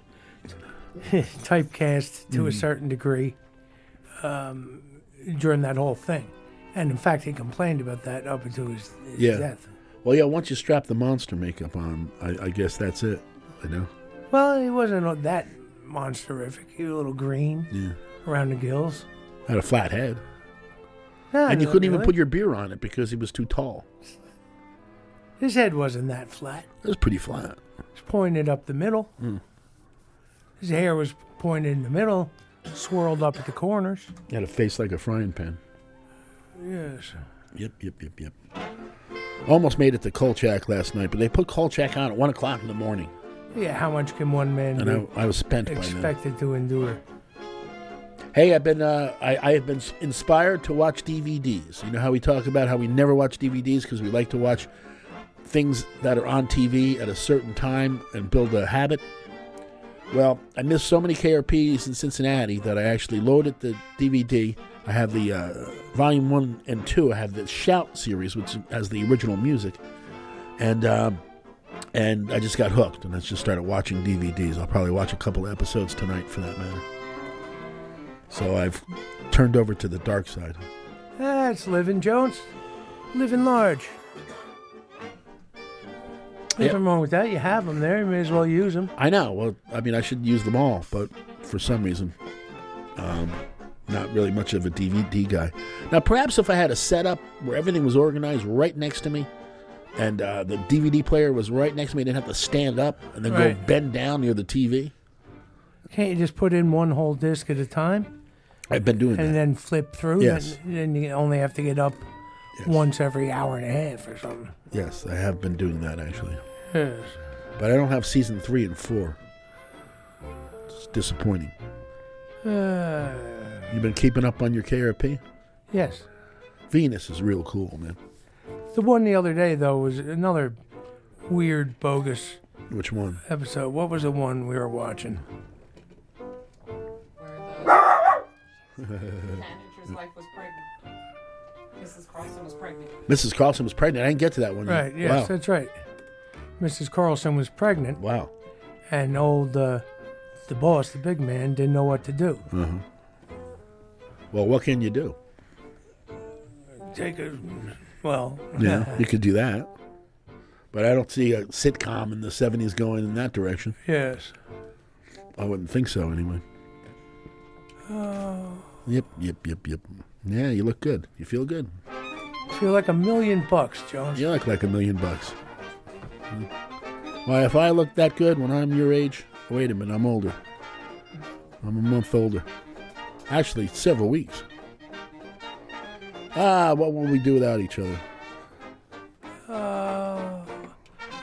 typecast to a Mhm. certain degree um, during that whole thing, and in fact, he complained about that up until his, his yeah. death. Well, yeah. Once you strap the monster makeup on, I, I guess that's it. You know. Well, he wasn't that monsterific. He was a little green Yeah. around the gills. Had a flat head, No, and you couldn't even really. put your beer on it because he was too tall. His head wasn't that flat. It was pretty flat. It was pointed up the middle. Mm. His hair was pointed in the middle, swirled up at the corners. He had a face like a frying pan. Yes. Yep, yep, yep, yep. Almost made it to Kolchak last night, but they put Kolchak on at one o'clock in the morning, Yeah, how much can one man and I, I was spent by expected to endure? Hey, I've been uh, I, I have been inspired to watch DVDs. You know how we talk about how we never watch DVDs because we like to watch things that are on TV at a certain time and build a habit. Well, I missed so many KRPs in Cincinnati that I actually loaded the DVD. I have the uh, volume one and two. I have the Shout series, which has the original music, and um, and I just got hooked, and I just started watching DVDs. I'll probably watch a couple of episodes tonight, for that matter. So I've turned over to the dark side. That's living, Jones. Living large. Nothing wrong with that. You have them there. You may as well use them. I know. Well, I mean, I should use them all, but for some reason, um, not really much of a DVD guy. Now, perhaps if I had a setup where everything was organized right next to me, and uh, the DVD player was right next to me, I didn't have to stand up and then go bend down near the TV. Can't you just put in one whole disc at a time I've been doing and that. then flip through? Yes. And then you only have to get up once every hour and a half or something. Yes, I have been doing that actually, Yes. but I don't have season three and four. It's disappointing. Uh, You've been keeping up on your KRP. yes. Venus is real cool, man. The one the other day, though, was another weird, bogus Which one? episode. What was the one we were watching? Manager's wife was pregnant. Mrs. Carlson was pregnant. Mrs. Carlson was pregnant. I didn't get to that one. yet. Right, yes, Wow. that's right. Mrs. Carlson was pregnant. Wow. And old, uh, the boss, the big man, didn't know what to do. Uh-huh. Well, what can you do? Take a, well, Yeah, you could do that. But I don't see a sitcom in the 70s going in that direction. yes. I wouldn't think so, anyway. Oh, Yep, yep, yep, yep. Yeah, you look good. You feel good. I feel like a million bucks, Jones. You look like a million bucks. Why, if I look that good when I'm your age, wait a minute, I'm older. I'm a month older. Actually, several weeks. Ah, what will we do without each other? Uh,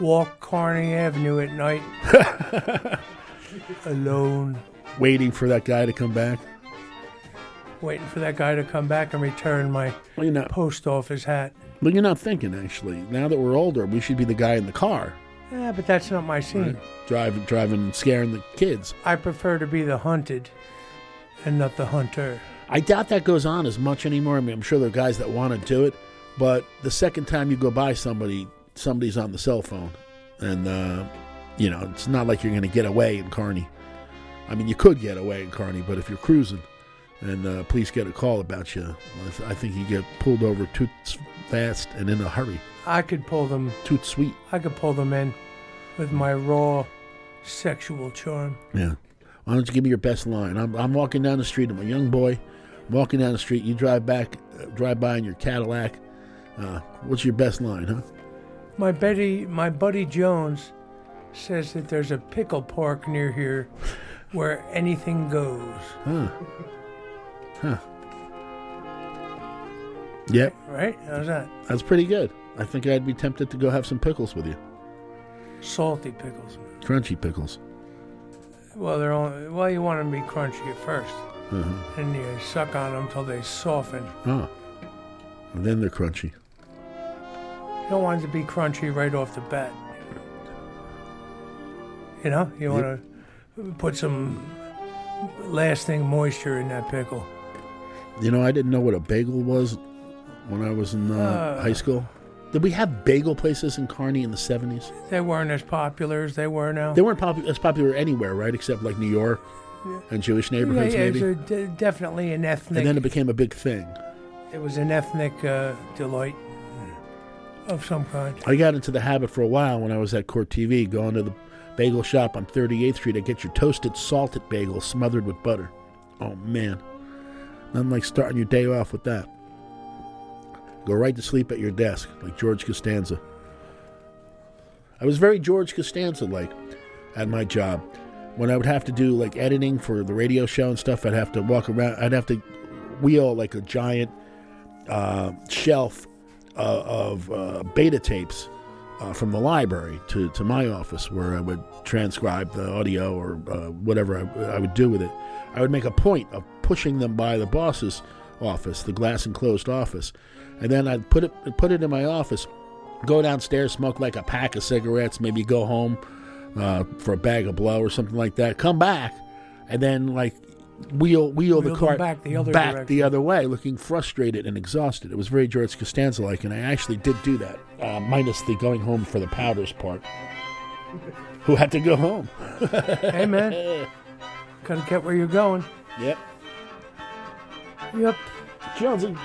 walk Kearny Avenue at night. Alone. Waiting for that guy to come back. Waiting for that guy to come back and return my Well, not, post office hat. But you're not thinking, actually. Now that we're older, we should be the guy in the car. Yeah, but that's not my scene. Driving, driving, and scaring the kids. I prefer to be the hunted and not the hunter. I doubt that goes on as much anymore. I mean, I'm sure there are guys that want to do it, but the second time you go by somebody, somebody's on the cell phone, and uh, you know it's not like you're going to get away in Kearny. I mean, you could get away in Kearny, but if you're cruising and uh, police get a call about you, I, th- I think you get pulled over too fast and in a hurry. I could pull them. Too sweet. I could pull them in with my raw sexual charm. Yeah. Why don't you give me your best line? I'm, I'm walking down the street. I'm a young boy. I'm walking down the street. You drive back, uh, drive by in your Cadillac. Uh, what's your best line, huh? My Betty, my buddy Jones, says that there's a pickle park near here where anything goes. Huh. Huh. Yep, Right? How's that? that's pretty good. I think I'd be tempted to go have some pickles with you. Salty pickles. Crunchy pickles. Well, they're only well. You want them to be crunchy at 1st Uh-huh. and you suck on them till they soften. Oh. And then they're crunchy. You don't want it to be crunchy right off the bat. You know, you want to put some lasting moisture in that pickle. You know, I didn't know what a bagel was when I was in uh, Uh. high school. Did we have bagel places in Kearny in the 70s? They weren't as popular as they were now. They weren't popu- as popular anywhere, right? Except like New York and Jewish neighborhoods, yeah, yeah, maybe. A, definitely an ethnic. and then it became a big thing. it was an ethnic uh, delight of some kind. I got into the habit for a while when I was at Court TV, going to the bagel shop on 38th Street to get your toasted, salted bagel smothered with butter. Oh, man. Nothing like starting your day off with that. Go right to sleep at your desk, like George Costanza. I was very George Costanza like at my job. When I would have to do like editing for the radio show and stuff, I'd have to walk around, I'd have to wheel like a giant uh, shelf uh, of uh, beta tapes uh, from the library to, to my office where I would transcribe the audio or uh, whatever I, I would do with it. I would make a point of pushing them by the boss's office, the glass enclosed office, and then I'd put it put it in my office, go downstairs, smoke like a pack of cigarettes, maybe go home, uh, for a bag of blow or something like that. Come back, and then like wheel wheel, the Wheel them cart back the other back the other way, looking frustrated and exhausted. It was very George Costanza like, and I actually did do that, uh, minus the going home for the powders part. Who had to go home? hey man, gotta get where you're going. Yep. Yep. Jonesy.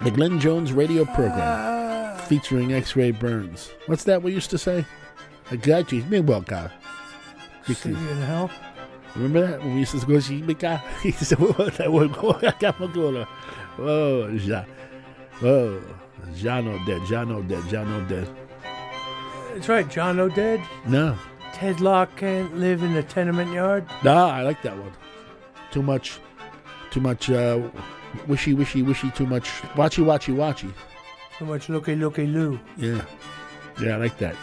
The Glen Jones radio program ah. featuring X-Ray Burns. What's that we used to say? I got you. Me well, guy. See you in hell. Remember that when we used to go see me guy? He said, "What that one? I got my girl. Oh, ja, oh, Jano dead. Jano dead. Jano dead. That's right, John O'Dead. No, Dreadlock can't live in a tenement yard. nah, I like that one. Too much, too much. Uh, wishy, wishy, wishy. Too much. Watchy, watchy, watchy. Too much looky looky loo. Yeah, yeah, I like that.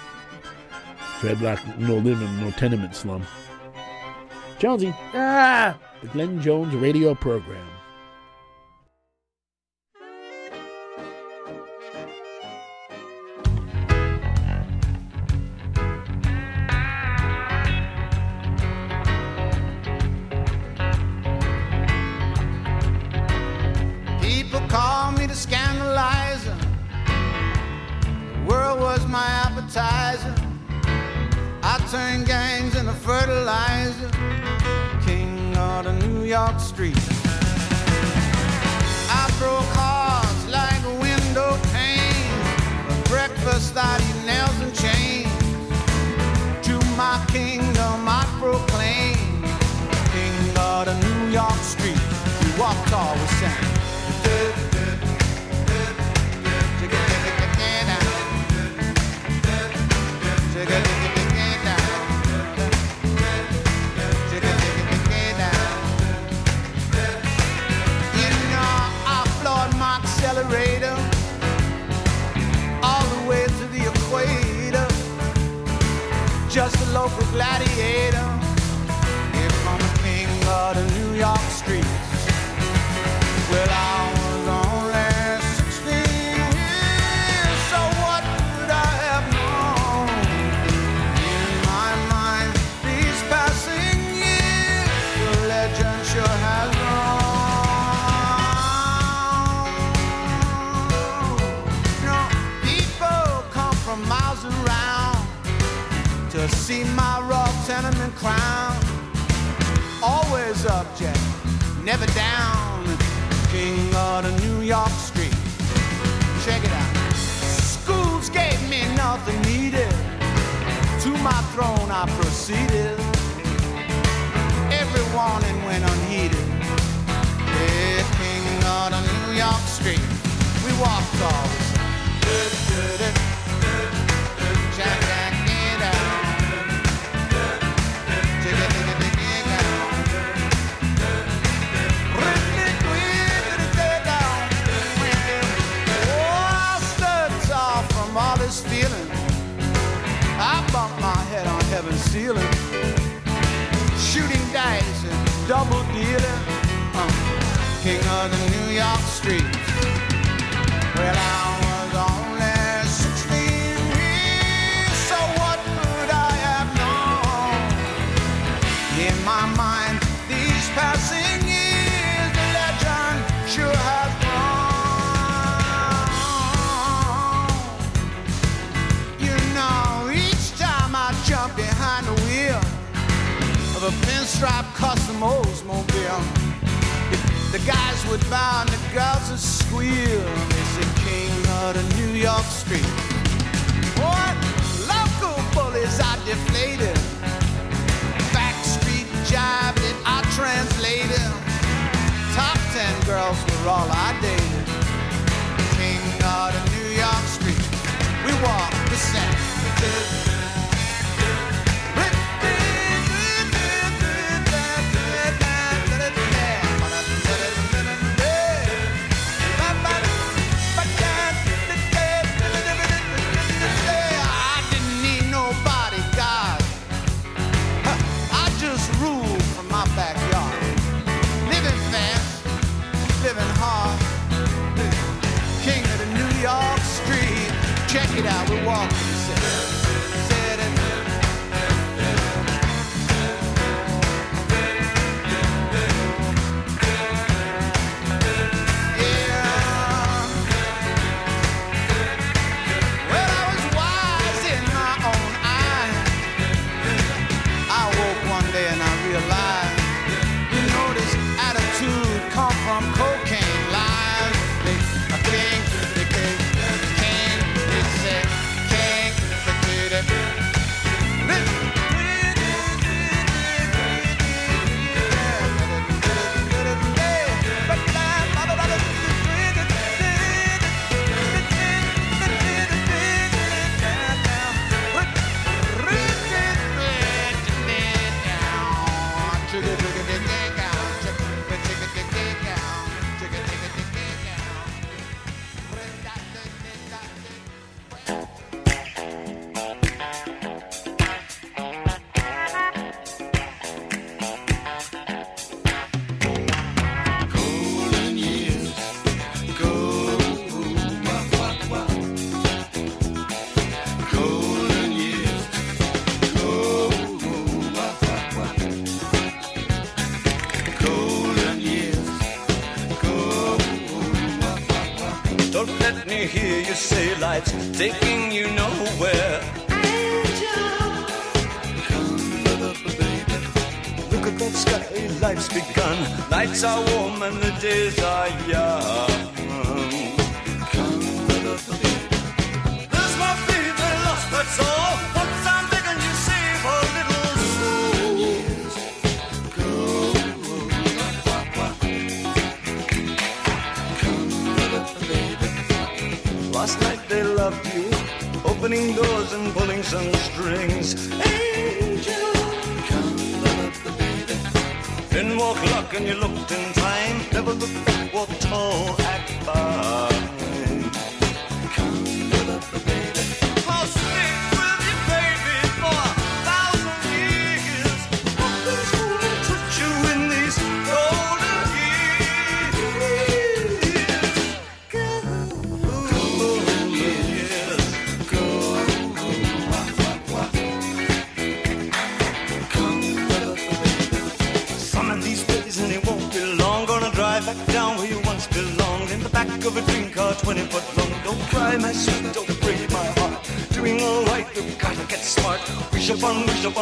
Dreadlock, no living, no tenement slum. Jonesy, Ah! the Glen Jones radio program. Was my appetizer. I turned gangs into fertilizer. King of the New York street. I throw cars like window pane. For breakfast, I eat nails and chains. To my kingdom, I proclaim. King of the New York street. We walk tall, local gladiator. If I'm a king of the New York streets. Well, I tenement crown. Always object, never down king of the New York street. Check it out. Schools gave me nothing needed. To my throne I proceeded. Every warning went unheeded. Yeah, king of the New York street. We walked always. Ceiling. Shooting dice and double dealing. Uh, king of the New York streets. Well, I was a pinstripe custom Oldsmobile, the guys would bow and the girls would squeal. They said, King of the New York street. What local bullies are deflated. Backstreet jive that I translated. Top ten girls were all I dated. King of the New York street. We walk the set. We walk. nowhere. Angel, come up, baby. Look at that sky, life's begun. Nights are warm and the days are young.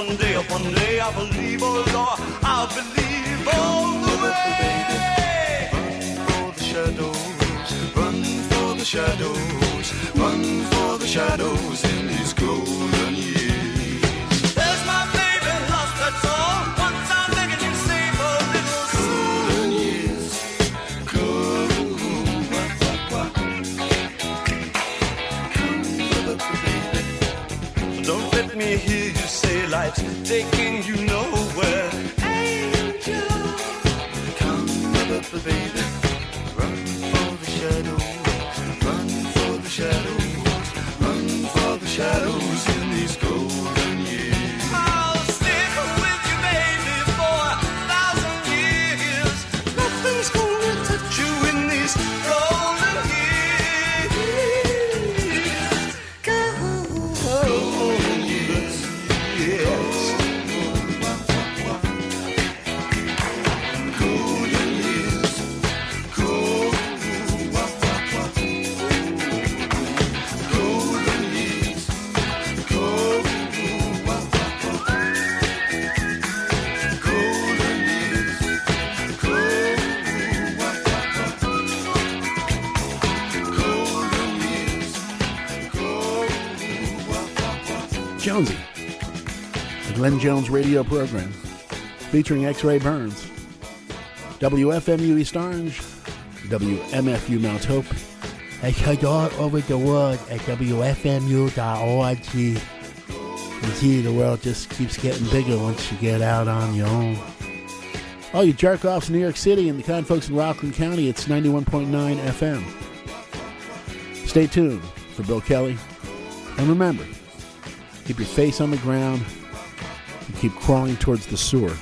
One day upon day, I believe Glen Jones radio program featuring X Ray Burns, WFMU East Orange, WMFU Mount Hope. And head all over the world at WFMU.org. You see, the world just keeps getting bigger once you get out on your own. All you jerk offs in New York City and the kind folks in Rockland County, it's 91.9 FM. Stay tuned for Bill Kelly. And remember, keep your face on the ground keep crawling towards the sewer.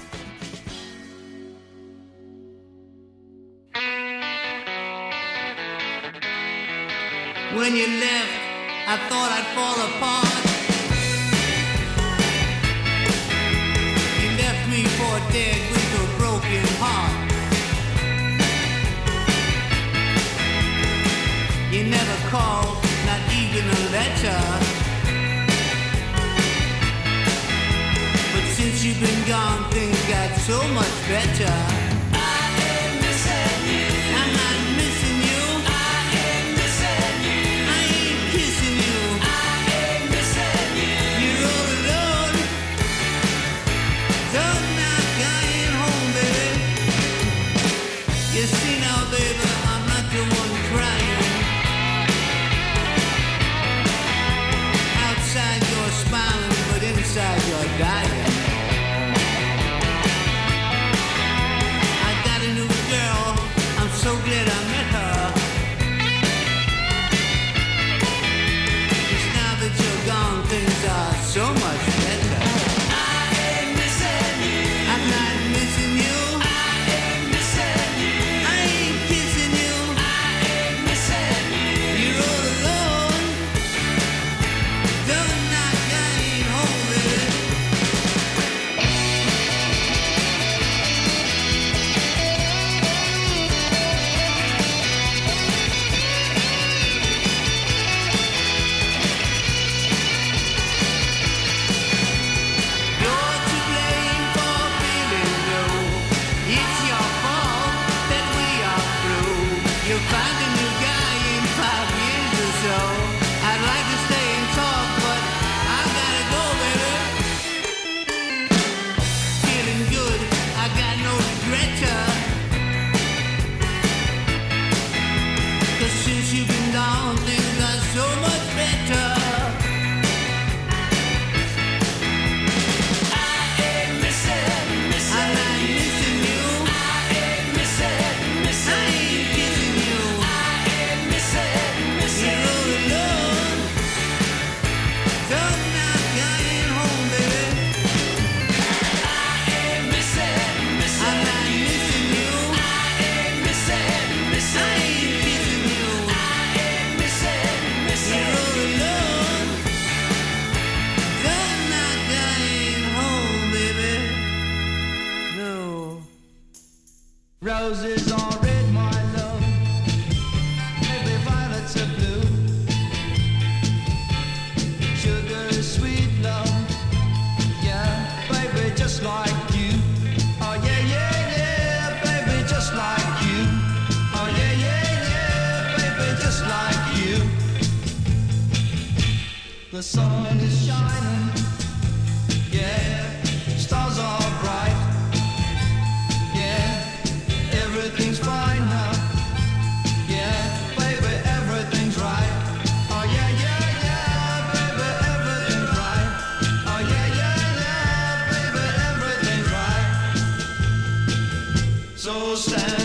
So stand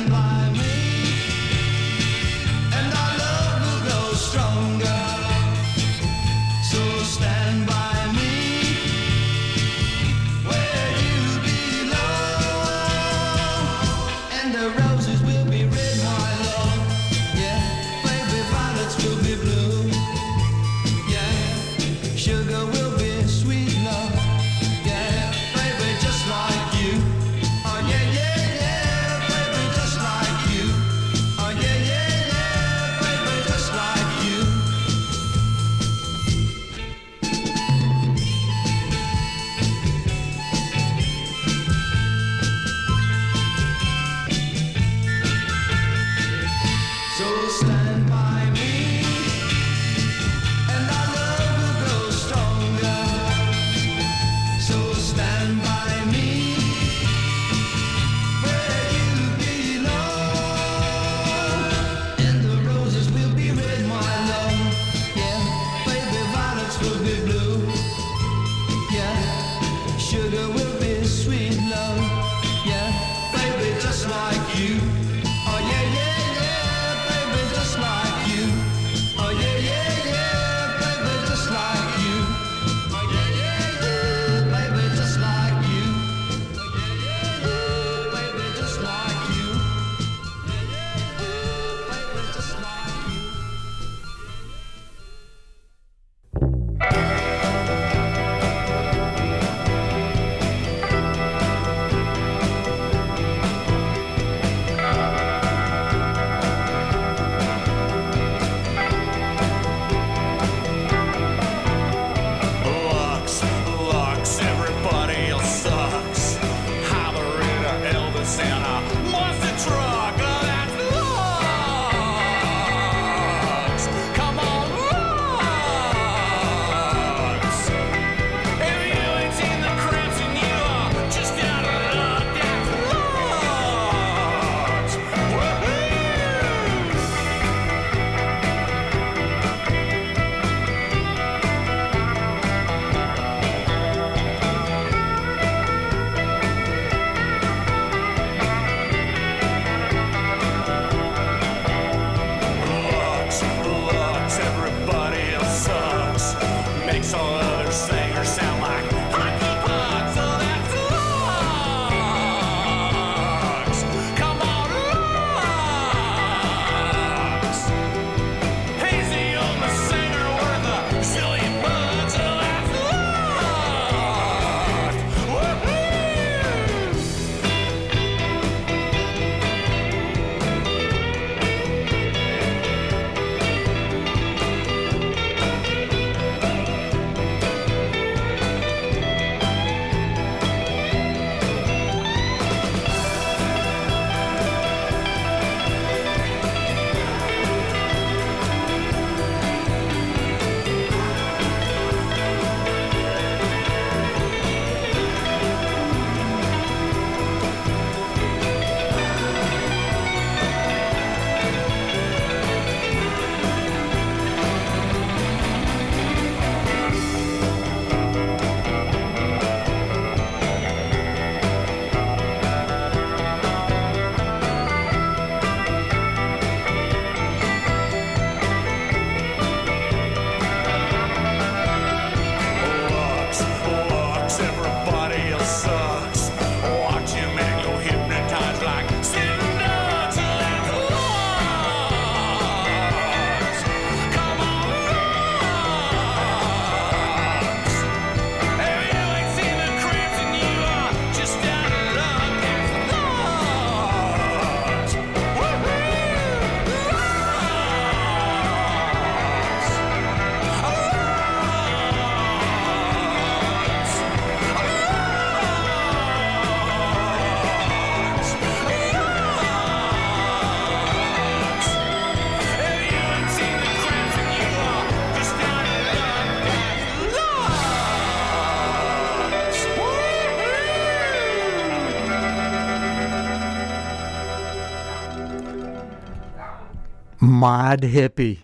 Mod Hippie.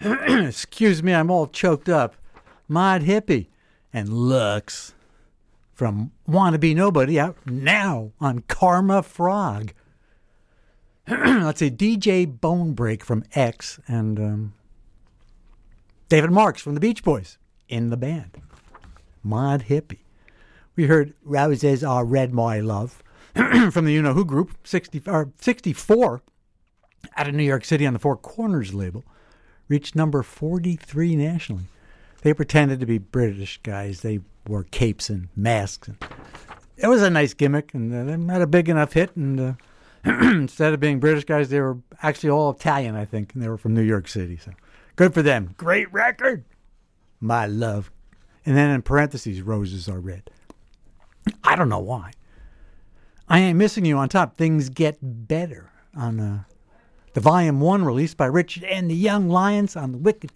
Excuse me, I'm all choked up. Mod Hippie and Lux from Wanna Be Nobody out now on Karma Frog. Let's see, DJ Bonebrake from X and um, David Marks from the Beach Boys in the band. Mod Hippie. We heard Roses Are Red, My Love from the You Know Who group, 60, or 64, out of New York City on the Four Corners label, reached number 43 nationally. They pretended to be British guys. They wore capes and masks. And it was a nice gimmick, and uh, they had a big enough hit. And uh, instead of being British guys, they were actually all Italian, I think, and they were from New York City. So good for them. Great record. My love. And then in parentheses, roses are red. I don't know why. I ain't missing you on top. Things get better on uh, the volume one released by Richard and the Young Lions on the Wicked